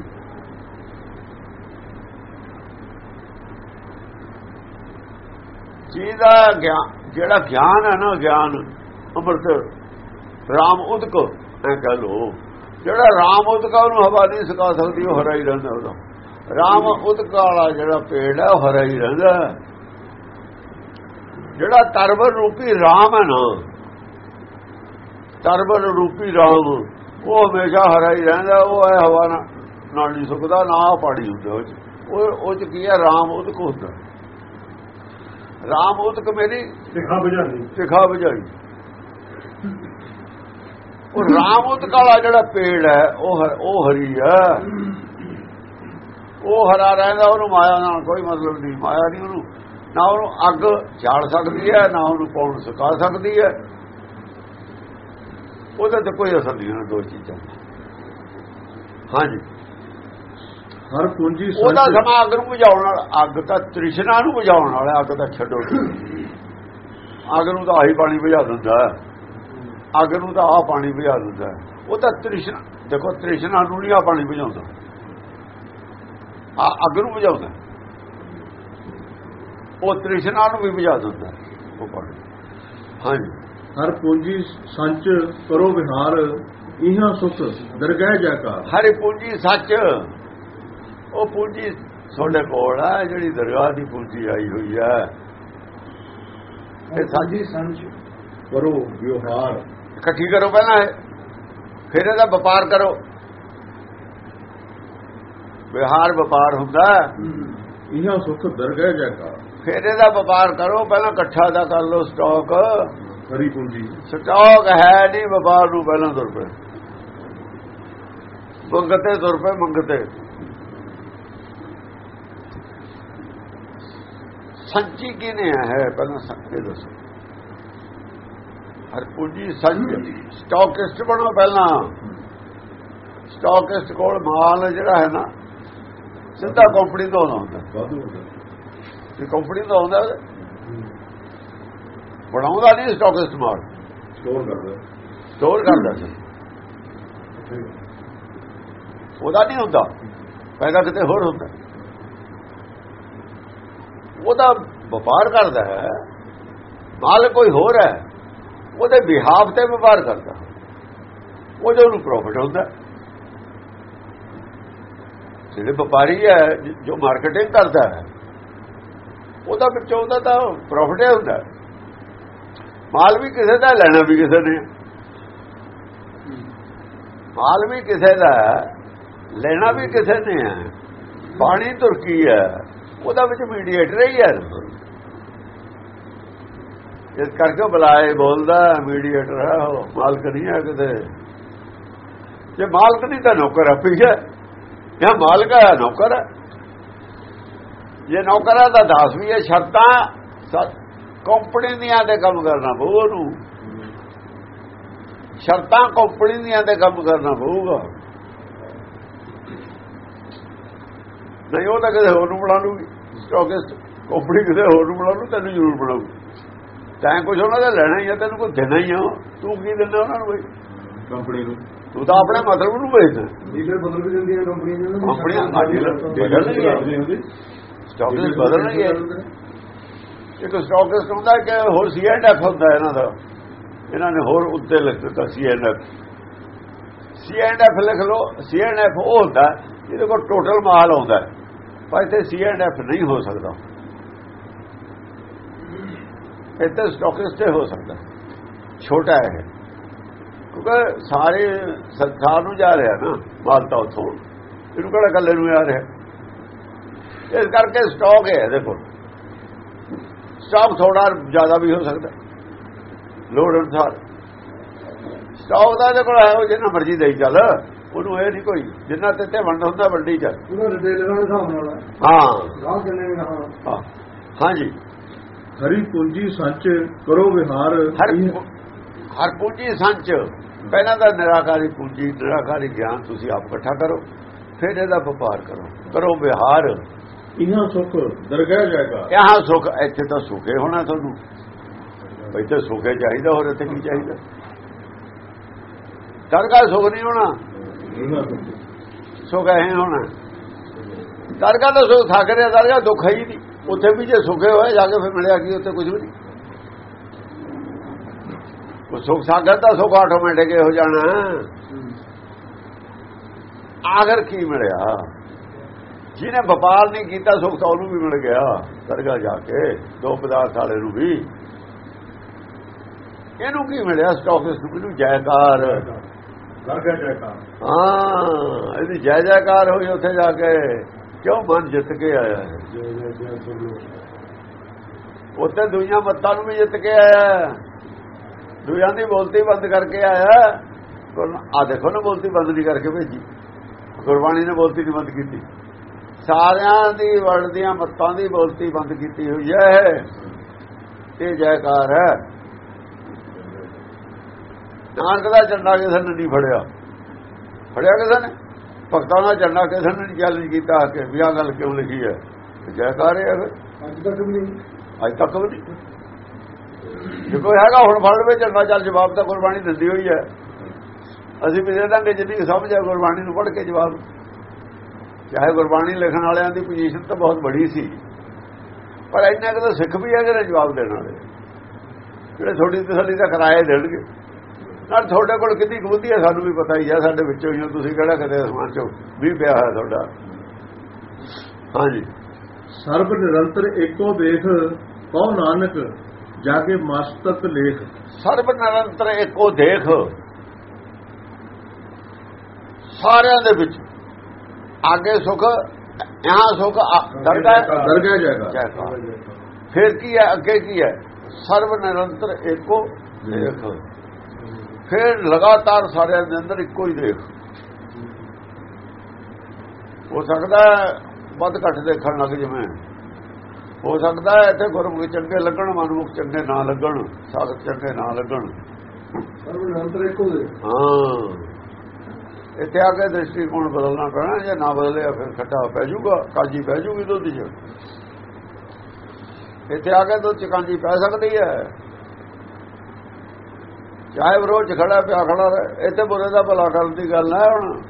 ਚੀਜ਼ ਦਾ ਗਿਆਨ, ਜਿਹੜਾ ਗਿਆਨ ਹੈ ਨਾ ਗਿਆਨ, ਅੰਮ੍ਰਿਤ, ਰਾਮ ਉਦਕ ਐ ਕਹ ਲੋ ਜਿਹੜਾ ਰਾਮ ਉਦਕ ਉਹਨੂੰ ਹਵਾ ਨਹੀਂ ਸੁਕਾ ਸਕਦੀ ਉਹ ਹਰਾ ਹੀ ਰਹਿੰਦਾ ਉਹਦਾ। ਰਾਮ ਉਦਕ ਵਾਲਾ ਜਿਹੜਾ ਪੇੜ ਹੈ ਉਹ ਹਰਾ ਹੀ ਰਹਿੰਦਾ ਜਿਹੜਾ ਤਰਵਰ ਰੂਪੀ ਰਾਮ ਹੈ ਨਾ ਤਰਵਰ ਰੂਪੀ ਰਾਮ ਉਹ ਹਮੇਸ਼ਾ ਹਰਾ ਹੀ ਰਹਿੰਦਾ ਉਹ ਹੈ ਹਵਾ ਨਾਲ ਨਹੀਂ ਸੁੱਕਦਾ ਨਾ ਪਾਣੀ ਹੁੰਦਾ ਉਹ। ਉਹ ਉਹ ਚ ਕੀ ਹੈ? ਰਾਮ ਉਦਕ ਹੁੰਦਾ। ਰਾਮ ਉਦਕ ਮੇਰੀ ਸਿਖਾ ਬੁਝਾਣੀ ਸਿਖਾ ਬੁਝਾਈ। ਉਹ ਰਾਮ ਉਦਕ ਵਾਲਾ ਜਿਹੜਾ ਪੇੜ ਹੈ ਉਹ ਉਹ ਹਰੀ ਹੈ। ਉਹ ਹਰਾ ਰਹਿੰਦਾ ਉਹਨੂੰ ਮਾਇਆ ਨਾਲ ਕੋਈ ਮਤਲਬ ਨਹੀਂ। ਮਾਇਆ ਨਹੀਂ ਉਹਨੂੰ। ਨਾ ਉਹਨੂੰ ਅੱਗ ਝਾੜ ਸਕਦੀ ਹੈ ਨਾ ਉਹਨੂੰ ਪੌਣ ਸੁਕਾ ਸਕਦੀ ਹੈ। ਉਹਦਾ ਤੇ ਕੋਈ ਅਸਰ ਨਹੀਂ ਉਹਨਾਂ ਦੋ ਚੀਜ਼ਾਂ। ਹਾਂਜੀ। ਹਰ ਪੂੰਜੀ ਉਹਦਾ ਸਮਾਂ ਅੱਗ ਨੂੰ ਬੁਝਾਉਣ ਨਾਲ ਅੱਗ ਤਾਂ ਤ੍ਰਿਸ਼ਨਾ ਨੂੰ ਬੁਝਾਉਣ ਵਾਲਾ ਅੱਗ ਤਾਂ ਛੱਡੋ। ਅੱਗ ਨੂੰ ਤਾਂ ਆਹੀ ਪਾਣੀ ਬੁਝਾ ਦਿੰਦਾ ਹੈ। ਅੱਗ ਨੂੰ ਤਾਂ ਆਹ ਪਾਣੀ ਬੁਝਾ ਦਿੰਦਾ। ਉਹ ਤਾਂ ਤ੍ਰਿਸ਼ਨਾ ਦੇਖੋ ਤ੍ਰਿਸ਼ਨਾ ਨੂੰ ਨਹੀਂ ਆ ਪਾਣੀ ਬੁਝਾਉਂਦਾ ਆ ਅੱਗ ਨੂੰ ਬੁਝਾਉਂਦਾ ਉਹ ਤ੍ਰਿਸ਼ਨਾ ਨੂੰ ਵੀ ਬੁਝਾ ਦਿੰਦਾ ਉਹ ਪਾਣੀ। ਹਾਂਜੀ। ਹਰ ਪੂੰਜੀ ਸੰਚ ਕਰੋ ਵਿਹਾਰ ਇਹਾਂ ਸੁਖ ਦਰਗਹਿ ਜੈਕਾਰ ਹਰੀ ਪੂੰਜੀ ਸੱਚ ਉਹ ਪੂੰਜੀ ਤੁਹਾਡੇ ਕੋਲ ਆ ਜਿਹੜੀ ਦਰਗਾਹ ਦੀ ਪੂੰਜੀ ਆਈ ਹੋਈ ਹੈ। ਇਹ ਸਾਜੀ ਸੰਜ ਕਰੋ ਵਿਹਾਰ। ਇਕੱਠੀ ਕਰੋ ਪਹਿਲਾਂ ਇਹ? ਫਿਰ ਇਹਦਾ ਵਪਾਰ ਕਰੋ। ਵਿਹਾਰ ਵਪਾਰ ਹੁੰਦਾ। ਹੈ, ਇਹਾਂ ਸੁਖ ਦਰਗਹਿ ਜੈਕਾਰ ਫਿਰ ਇਹਦਾ ਵਪਾਰ ਕਰੋ ਪਹਿਲਾਂ ਇਕੱਠਾ ਦਾ ਕਰ ਲਓ ਸਟਾਕ। ਹਰੀ ਪੂੰਜੀ ਸਟਾਕ ਹੈ ਨਹੀਂ ਵਪਾਰ ਨੂੰ ਪਹਿਲਾਂ ਤੁਰ ਪਏ। ਮੰਗਤੇ ਤੁਰ ਪਏ ਮੰਗਤੇ। ਸੱਚੀ ਕਿਨੇ ਹੈ ਪਹਿਲਾਂ ਸੱਚੇ ਦੱਸੋ। ਹਰ ਪੂੰਜੀ ਸੱਚ ਸਟਾਕਿਸਟ ਬਣੋ ਪਹਿਲਾਂ। ਸਟਾਕਿਸਟ ਕੋਲ ਮਾਲ ਜਿਹੜਾ ਹੈ ਨਾ ਸਿੱਧਾ ਕੰਪਨੀ ਤੋਂ ਆਉਂਦਾ ਤੇ ਕੰਪਨੀ ਤੋਂ ਆਉਂਦਾ। ਬਣਾਉਂਦਾ ਨਹੀਂ ਸਟਾਕਿਸਟ ਮਾਲ। ਸਟੋਰ ਕਰਦਾ। ਸਟੋਰ ਕਰਦਾ ਸੀ। ਉਹਦਾ ਨਹੀਂ ਹੁੰਦਾ। ਪੈਦਾ ਕਿਤੇ ਹੋਰ ਹੁੰਦਾ। ਉਹਦਾ ਵਪਾਰ ਕਰਦਾ ਹੈ। ਮਾਲ ਕੋਈ ਹੋਰ ਹੈ। ਉਹਦੇ ਬਿਹਾਫ ਤੇ ਵਪਾਰ ਕਰਦਾ। ਉਹਦੇ ਨੂੰ ਪ੍ਰੋਫਿਟ ਹੁੰਦਾ। ਜਿਹੜੇ ਵਪਾਰੀ ਹੈ, ਜੋ ਮਾਰਕੀਟਿੰਗ ਕਰਦਾ ਹੈ, ਉਹਦਾ ਵਿੱਚੋਂ ਉਹਦਾ ਤਾਂ ਪ੍ਰੋਫਿਟ ਹੀ ਹੁੰਦਾ। ਮਾਲ ਵੀ ਕਿਸੇ ਦਾ ਲੈਣਾ ਵੀ ਕਿਸੇ ਨੇ। ਮਾਲ ਵੀ ਕਿਸੇ ਦਾ ਲੈਣਾ ਵੀ ਕਿਸੇ ਨੇ ਹੈ। ਪਾਣੀ ਤੁਰਕੀ ਹੈ, ਉਹਦਾ ਵਿੱਚ ਮੀਡੀਏਟਰ ਹੀ ਹੈ। ਇਸ ਕਰਕੇ ਬੁਲਾਏ, ਬੋਲਦਾ ਮੀਡੀਏਟਰ ਹੈ ਉਹ, ਮਾਲਕ ਨਹੀਂ ਹੈ ਕਿਤੇ। ਜੇ ਮਾਲਕ ਨਹੀਂ ਤਾਂ ਨੌਕਰ ਹੈ। ਪਿੱਛੇ ਇਹ ਮਾਲਕ ਹੈ, ਨੌਕਰ ਹੈ। ਜੇ ਨੌਕਰ ਹੈ ਤਾਂ ਦਾਸ ਵੀ ਹੈ, ਸ਼ਰਤਾਂ ਕੰਪਨੀ ਦੀਆਂ ਤੇ ਕੰਮ ਕਰਨਾ ਪਊ ਉਹਨੂੰ। ਸ਼ਰਤਾਂ ਕੰਪਨੀ ਦੀਆਂ ਤੇ ਕੰਮ ਕਰਨਾ ਪਊਗਾ। ਨਹੀਂ, ਉਹ ਤਾਂ ਕਿਸੇ ਹੋਰ ਨੂੰ ਬਣਾ ਲੂਗੀ ਕਿਉਂਕਿ ਕੰਪਨੀ ਕਿਸੇ ਹੋਰ ਨੂੰ ਬਣਾ ਲੂ ਤੈਨੂੰ ਜ਼ਰੂਰ ਬਣਾਉ ਤੈਂ ਕੁਝ ਉਹਨਾਂ ਦਾ ਲੈਣਾ ਹੀ ਆ ਤੈਨੂੰ ਕੋਈ ਦੇਣਾ ਹੀ ਆ। ਤੂੰ ਕੀ ਦਿੰਦਾ ਉਹਨਾਂ ਨੂੰ ਬਈ? ਕੰਪਨੀ ਨੂੰ। ਤੂੰ ਤਾਂ ਆਪਣੇ ਮਤਲਬ ਨੂੰ ਵੇਚਦਾ ਲੀਡਰ ਬਦਲ ਵੀ ਦਿੰਦੀਆਂ ਕੰਪਨੀਆਂ ਨੇ। ਕੰਪਨੀਆਂ ਅੱਜ ਬਦਲਣਗੀਆਂ ਸਟਾਕਿਸਟ ਬਦਲਣਗੇ ਇੱਕ ਸਟਾਕਿਸਟ ਹੁੰਦਾ ਕਿ ਹੋਰ ਸੀ ਐਂਡ ਐਫ ਹੁੰਦਾ ਇਹਨਾਂ ਦਾ। ਇਹਨਾਂ ਨੇ ਹੋਰ ਉੱਤੇ ਲਿਖ ਦਿੱਤਾ ਸੀ and F C and F ਲਿਖ ਲਓ ਸੀ ਐਂਡ ਐਫ ਉਹ ਹੁੰਦਾ ਜਿਹਦੇ ਕੋਲ ਟੋਟਲ ਮਾਲ ਆਉਂਦਾ। ਹੈ। ਪਰ ਇੱਥੇ ਸੀ ਐਂਡ ਐਫ ਨਹੀਂ ਹੋ ਸਕਦਾ। ਇੱਥੇ ਸਟਾਕਿਸਟ ਹੋ ਸਕਦਾ। ਛੋਟਾ ਹੈ। ਕਿਉਂਕਿ ਸਾਰੇ ਸੰਸਾਰ ਨੂੰ ਜਾ ਰਿਹਾ ਨਾ ਮਾਲ ਤਾਂ ਉਥੋਂ। ਇਹਨੂੰ ਕਿਹੜਾ ਕੱਲੇ ਨੂੰ ਆ ਰਿਹਾ? ਇਸ ਕਰਕੇ ਸਟਾਕ ਹੈ ਦੇਖੋ। ਸਟਾਕ ਥੋੜਾ ਜ਼ਿਆਦਾ ਵੀ ਹੋ ਸਕਦਾ। ਲੋੜ ਅਨੁਸਾਰ। ਸਟਾਕ ਦਾ ਜੇ ਕੋਲ ਹੈ ਉਹ ਜਿੰਨਾ ਮਰਜ਼ੀ ਦੇਈ ਚੱਲ। ਉਹਨੂੰ ਇਹ ਨਹੀਂ ਕੋਈ ਜਿੰਨਾ ਤੇ ਤੇ ਵੰਡ ਹੁੰਦਾ ਵੰਡੀ ਚੱਲ। ਹਾਂ। ਹਾਂਜੀ। ਹਰੀ ਪੂੰਜੀ ਸੱਚ ਕਰੋ ਵਿਹਾਰ। ਹਰ ਇਹ- ਪੂੰਜੀ ਸੰਚ। ਪਹਿਲਾਂ ਤਾਂ ਨਿਰਾਕਾਰੀ ਪੂੰਜੀ ਨਿਰਾਕਾਰੀ ਗਿਆਨ ਤੁਸੀਂ ਆਪ ਇਕੱਠਾ ਕਰੋ ਫਿਰ ਇਹਦਾ ਵਪਾਰ ਕਰੋ। ਕਰੋ ਵਿਹਾਰ। ਇਹਾਂ ਸੁਖ ਦਰਗਾਹ ਜਾਏਗਾ। ਯਹਾਂ ਸੁਖ ਇੱਥੇ ਤਾਂ ਸੁਖੇ ਹੋਣਾ ਤੁਹਾਨੂੰ। ਇੱਥੇ ਸੁਖੇ ਚਾਹੀਦਾ ਹੋਰ ਇੱਥੇ ਕੀ ਚਾਹੀਦਾ? ਦਰਗਾਹ ਸੁਖ ਨਹੀਂ ਹੋਣਾ। ਇਹਾਂ ਸੁਖ। ਹੈ ਹੋਣਾ। ਦਰਗਾਹ ਤਾਂ ਸੁਖ ਥੱਕ ਰਿਹਾ ਦਰਗਾਹ ਦੁੱਖ ਹੈ ਹੀ ਨਹੀਂ। ਉੱਥੇ ਵੀ ਜੇ ਸੁਖੇ ਹੋਏ ਜਾ ਕੇ ਫਿਰ ਮਿਲਿਆ ਕੀ ਉੱਥੇ ਕੁਝ ਵੀ ਨਹੀਂ। ਉਹ ਸੁਖ ਸਾਗਰ ਦਾ ਸੁਖ ਆਟੋਮੈਟਿਕ ਹੋ ਜਾਣਾ। ਆਖਰ ਕੀ ਮਿਲਿਆ? ਜਿਹਨੇ ਵਪਾਰ ਨਹੀਂ ਕੀਤਾ ਸੁਖ ਤਾਂ ਉਹਨੂੰ ਵੀ ਮਿਲ ਗਿਆ ਦਰਗਾਹ ਜਾ ਕੇ ਦੋ ਪਦਾਰਥ ਵਾਲੇ ਨੂੰ ਵੀ। ਇਹਨੂੰ ਕੀ ਮਿਲਿਆ? ਸਟਾਕਿਸਟ ਨੂੰ ਇਹਨੂੰ ਜੈਕਾਰ। ਹਾਂ ਇਹਦੀ ਜੈ ਜੈਕਾਰ ਹੋਈ ਉੱਥੇ ਜਾ ਕੇ। ਕਿਉਂ ਮਨ ਜਿੱਤ ਕੇ ਆਇਆ ਹੈ? ਉੱਥੇ ਦੁਨੀਆ ਮੱਤਾਂ ਨੂੰ ਵੀ ਜਿੱਤ ਕੇ ਆਇਆ ਹੈ। ਦੀ ਬੋਲਤੀ ਬੰਦ ਕਰਕੇ ਆਇਆ ਆ ਦੇਖੋ ਨਾ, ਬੋਲਤੀ ਬੰਦ ਨਹੀਂ ਕਰਕੇ ਭੇਜੀ। ਗੁਰਬਾਣੀ ਨੇ ਬੋਲਤੀ ਨਹੀਂ ਬੰਦ ਕੀਤੀ। ਸਾਰਿਆਂ ਦੀ ਵਰਡ ਦੀਆਂ ਮੱਤਾਂ ਦੀ ਬੋਲਤੀ ਬੰਦ ਕੀਤੀ ਹੋਈ ਹੈ। ਇਹ ਜੈਕਾਰ ਹੈ। ਨਾਨਕ ਦਾ ਝੰਡਾ ਕਿਸੇ ਨੇ ਨਹੀਂ ਫੜਿਆ। ਫੜਿਆ ਕਿਸੇ ਨੇ? ਭਗਤਾਂ ਦਾ ਝੰਡਾ ਕਿਸੇ ਨੇ ਨਹੀਂ ਚੈਲੰਜ ਕੀਤਾ ਕਿ ਵੀ ਆਹ ਗੱਲ ਕਿਉਂ ਲਿਖੀ ਹੈ? ਜੈਕਾਰ ਹੈ ਅੱਜ ਤੱਕ ਵੀ ਨਹੀਂ। ਅੱਜ ਤੱਕ ਵੀ ਨਹੀਂ। ਜੇ ਕੋਈ ਹੈਗਾ ਹੁਣ ਫੜ ਲਵੇ ਝੰਡਾ ਚੱਲ ਜਵਾਬ ਤਾਂ ਗੁਰਬਾਣੀ ਦਿੰਦੀ ਹੋਈ ਹੈ। ਅਸੀਂ ਵੀ ਦੇ ਦਾਂਗੇ ਜਿੰਨੀ ਸਮਝ ਹੈ ਗੁਰਬਾਣੀ ਨੂੰ ਪੜ੍ਹ ਕੇ ਜਵਾਬ। ਚਾਹੇ ਗੁਰਬਾਣੀ ਲਿਖਣ ਵਾਲਿਆਂ ਦੀ ਪੋਜੀਸ਼ਨ ਤਾਂ ਬਹੁਤ ਬੜੀ ਸੀ। ਪਰ ਇੰਨਾ ਕੁ ਤਾਂ ਸਿੱਖ ਵੀ ਹੈਗੇ ਨੇ ਜਵਾਬ ਦੇਣ ਵਾਲੇ। ਜਿਹੜੇ ਤੁਹਾਡੀ ਤਸੱਲੀ ਦਾ ਕਿਰਾਏ ਦੇਣਗੇ। ਨਾਲ ਤੁਹਾਡੇ ਕੋਲ ਕਿੰਨੀ ਕਬੂਤੀ ਹੈ ਸਾਨੂੰ ਵੀ ਪਤਾ ਹੀ ਹੈ ਸਾਡੇ ਵਿੱਚੋਂ ਹੀ ਤੁਸੀਂ ਕਿਹੜਾ ਕਦੇ ਅਸਮਾਨ ਚੋਂ ਵੀ ਪਿਆ ਹੋਇਆ ਤੁਹਾਡਾ? ਹਾਂਜੀ। ਸਰਬ ਨਿਰੰਤਰ ਏਕੋ ਦੇਖ ਕਹੋ ਨਾਨਕ ਜਾ ਕੇ ਮਸਤਕ ਲੇਖ। ਸਰਬ ਨਿਰੰਤਰ ਇੱਕੋ ਦੇਖ। ਸਾਰਿਆਂ ਦੇ ਵਿੱਚ ਆਗੇ ਸੁਖ ਯਹਾਂ ਸੁਖ ਦਰਗਾਹ ਦਰਗਾਹ ਜਾਏਗਾ। ਫਿਰ ਕੀ ਹੈ ਅੱਗੇ ਕੀ ਹੈ? ਸਰਬ ਨਿਰੰਤਰ ਇੱਕੋ ਦੇਖ। ਫਿਰ ਲਗਾਤਾਰ ਸਾਰਿਆਂ ਦੇ ਅੰਦਰ ਇੱਕੋ ਹੀ ਦੇਖ। ਹੋ ਸਕਦਾ ਵੱਧ ਘੱਟ ਦੇਖਣ ਲੱਗ ਜਵੇਂ। ਹੋ ਸਕਦਾ ਹੈ ਇੱਥੇ ਗੁਰਮੁਖ ਚੰਗੇ ਲੱਗਣ ਮਨਮੁਖ ਚੰਗੇ ਨਾ ਲੱਗਣ ਸਾਧਕ ਚੰਗੇ ਨਾ ਲੱਗਣ। ਹਾਂ। ਇੱਥੇ ਆ ਕੇ ਦ੍ਰਿਸ਼ਟੀਕੋਣ ਬਦਲਣਾ ਪੈਣਾ ਜੇ ਨਾ ਬਦਲਿਆ ਫਿਰ ਖੱਟਾ ਪੈ ਜਾਊਗਾ ਕਾਜੀ ਪੈ ਜਾਊਗੀ ਦੁੱਧ 'ਚ। ਇੱਥੇ ਆ ਕੇ ਦੁੱਧ 'ਚ ਕਾਜੀ ਪੈ ਸਕਦੀ ਹੈ। ਚਾਹੇ ਵਿਰੋਧ 'ਚ ਖੜਾ ਪਿਆ ਖੜਾ ਇੱਥੇ ਬੁਰੇ ਦਾ ਭਲਾ ਕਰਨ ਦੀ ਗੱਲ ਹੈ ਹੁਣ।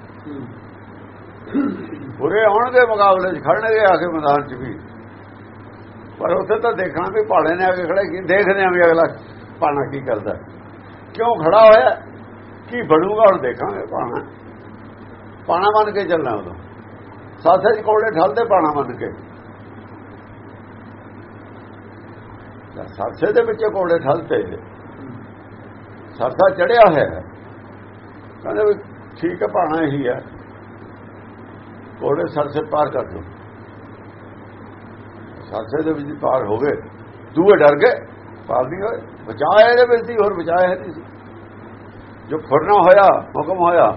ਬੁਰੇ ਆਉਣਗੇ ਮੁਕਾਬਲੇ 'ਚ, ਖੜਨਗੇ ਆ ਕੇ ਮੈਦਾਨ 'ਚ ਵੀ। ਪਰ ਉੱਥੇ ਤਾਂ ਦੇਖਣਾ ਵੀ ਪਹਾੜੇ ਨੇ ਆ ਕੇ ਖੜੇ, ਕੀ ਦੇਖਦੇ ਆ ਵੀ ਅਗਲਾ ਪਾਣਾ ਕੀ ਕਰਦਾ। ਕਿਉਂ ਖੜਾ ਹੋਇਆ? ਕੀ ਬਣੂਗਾ ਹੁਣ ਦੇਖਾਂਗੇ ਪਾਣਾ ਪਾਣਾ ਬਣ ਕੇ ਚੱਲਣਾ ਉਦੋਂ। ਸਾਥੇ ਚ ਕੋਲੇ ਠਲਦੇ ਪਾਣਾ ਮੰਨ ਕੇ। ਸਾਥੇ ਦੇ ਵਿੱਚ ਕੋਲੇ ਠਲਤੇ ਸਰਸਾ ਚੜਿਆ ਹੈ। ਕਹਿੰਦੇ ਵੀ ਠੀਕ ਹੈ ਪਾਣਾ ਇਹੀ ਹੈ ਕੋਲੇ ਸਰਸੇ ਪਾਰ ਕਰ ਦੋ। ਸਰਸੇ ਦੇ ਵਿੱਚ ਪਾਰ ਹੋ ਗਏ ਦੂਏ ਡਰ ਗਏ ਪਾਰ ਨਹੀਂ ਹੋਏ। ਬਚਾਇਆ ਇਹਦੇ ਵਿੱਚ ਸੀ ਹੋਰ ਬਚਾਇਆ ਨਹੀਂ ਸੀ। ਜੋ ਫੁਰਨਾ ਹੋਇਆ ਹੁਕਮ ਹੋਇਆ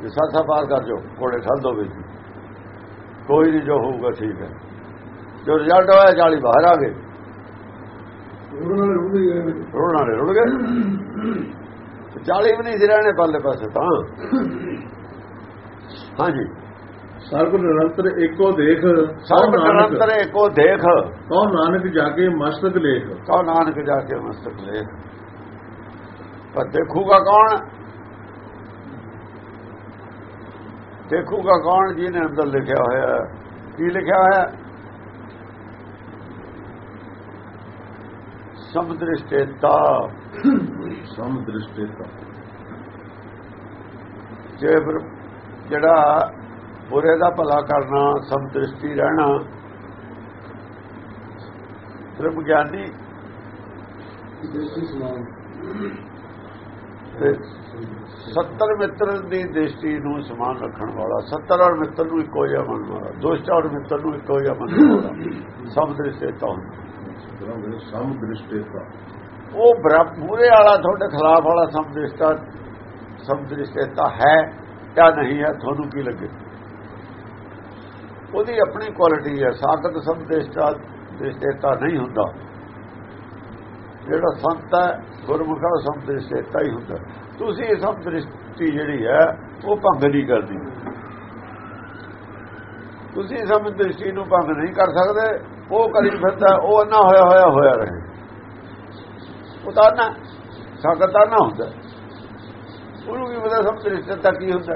ਜੇ ਸਰਸਾ ਪਾਰ ਕਰ ਜੋ ਕੋਲੇ ਠਲ ਦੋ ਵਿੱਚ। ਕੋਈ ਨਹੀਂ ਜੋ ਹੋਊਗਾ ਠੀਕ ਹੈ। ਜੋ ਰਿਜ਼ਲਟ ਹੋਇਆ 40 ਬਾਹਰ ਆ ਗਏ। ਨੇ। ਰੁਕ ਗਏ ਰੋਣ ਰੁੜ ਗਏ। 40 ਵੀ ਨਹੀਂ ਸੀ ਰਹਿਣੇ ਪਰਲੇ ਪਾਸੇ ਤਾਂ। ਹਾਂਜੀ। ਸਰਬ ਨਿਰੰਤਰ ਏਕੋ ਦੇਖ ਸਰਬ ਨਿਰੰਤਰ ਏਕੋ ਦੇਖ। ਕਉ ਨਾਨਕ ਜਾ ਕੇ ਮਸਤਕ ਲੇਖ? ਕਉ ਨਾਨਕ ਜਾ ਕੇ ਮਸਤਕ ਲੈ ਪਰ ਦੇਖੂਗਾ ਕੌਣ? ਦੇਖੂਗਾ ਕੌਣ ਜਿਹਨੇ ਅੰਦਰ ਲਿਖਿਆ ਹੋਇਆ? ਕੀ ਲਿਖਿਆ ਹੋਇਆ ਸਮਦ੍ਰਿਸ਼ਟੇਤਾ। ਸਮ ਦ੍ਰਿਸ਼ਟੇਤਾ ਜੇ ਜਿਹੜਾ ਬੁਰੇ ਦਾ ਭਲਾ ਕਰਨਾ ਸਮਦ੍ਰਿਸ਼ਟੀ ਰਹਿਣਾ ਬ੍ਰਹਮ ਗਿਆਨੀ। ਸਮਾਨ। ਤੇ 70 ਮਿੱਤਰ ਦੀ ਦ੍ਰਿਸ਼ਟੀ ਨੂੰ ਸਮਾਨ ਰੱਖਣ ਵਾਲਾ 70 ਔਰ ਮਿੱਤਰ ਨੂੰ ਇੱਕੋ ਜਿਹਾ ਮੰਨਣ ਦੋਸਤ ਔਰ ਮਿੱਤਰ ਨੂੰ ਇੱਕੋ ਜਿਹਾ ਮੰਨਣ ਵਾਲਾ ਸਮਦ੍ਰਿਸ਼ਟੇਤਾ ਹੁੰਦਾ। ਬ੍ਰਹਮ ਸਮ ਦ੍ਰਿਸ਼ਟੇਤਾ ਉਹ ਬ੍ਰਹਮ ਵਾਲਾ ਤੁਹਾਡੇ ਖਿਲਾਫ ਵਾਲਾ ਸਮਦ੍ਰਿਸ਼ਟਾ ਸਮਦ੍ਰਿਸ਼ਟੇਤਾ ਹੈ ਜਾਂ ਨਹੀਂ ਹੈ, ਤੁਹਾਨੂੰ ਕੀ ਲੱਗੇ? ਉਹਦੀ ਆਪਣੀ ਕੁਆਲਿਟੀ ਹੈ। ਸਾਖਤ ਸਮਦ੍ਰਿਸ਼ਟਾ ਦ੍ਰਿਸ਼ਟੇਤਾ ਨਹੀਂ ਹੁੰਦਾ। ਜਿਹੜਾ ਸੰਤ ਹੈ, ਗੁਰਮੁਖਾ ਸਮਦ੍ਰਿਸ਼ਟੇਤਾ ਹੀ ਹੁੰਦਾ। ਤੁਸੀਂ ਇਹ ਸਮਦ੍ਰਿਸ਼ਟੀ ਜਿਹੜੀ ਹੈ, ਉਹ ਭੰਗ ਨਹੀਂ ਕਰਦੀ। ਤੁਸੀਂ ਸਮਦ੍ਰਿਸ਼ਟੀ ਨੂੰ ਭੰਗ ਨਹੀਂ ਕਰ ਸਕਦੇ। ਉਹ ਕਰੀ ਫਿਰਦਾ, ਉਹ ਨਾ ਹੋਇਆ ਹੋਇਆ ਹੋਇਆ ਰਹੇ। ਉਹ ਤਾਂ ਨਾ ਹੁੰਦਾ। ਉਹਨੂੰ ਕੀ ਪਤਾ ਸਮਦ੍ਰਿਸ਼ਟਤਾ ਕੀ ਹੁੰਦਾ।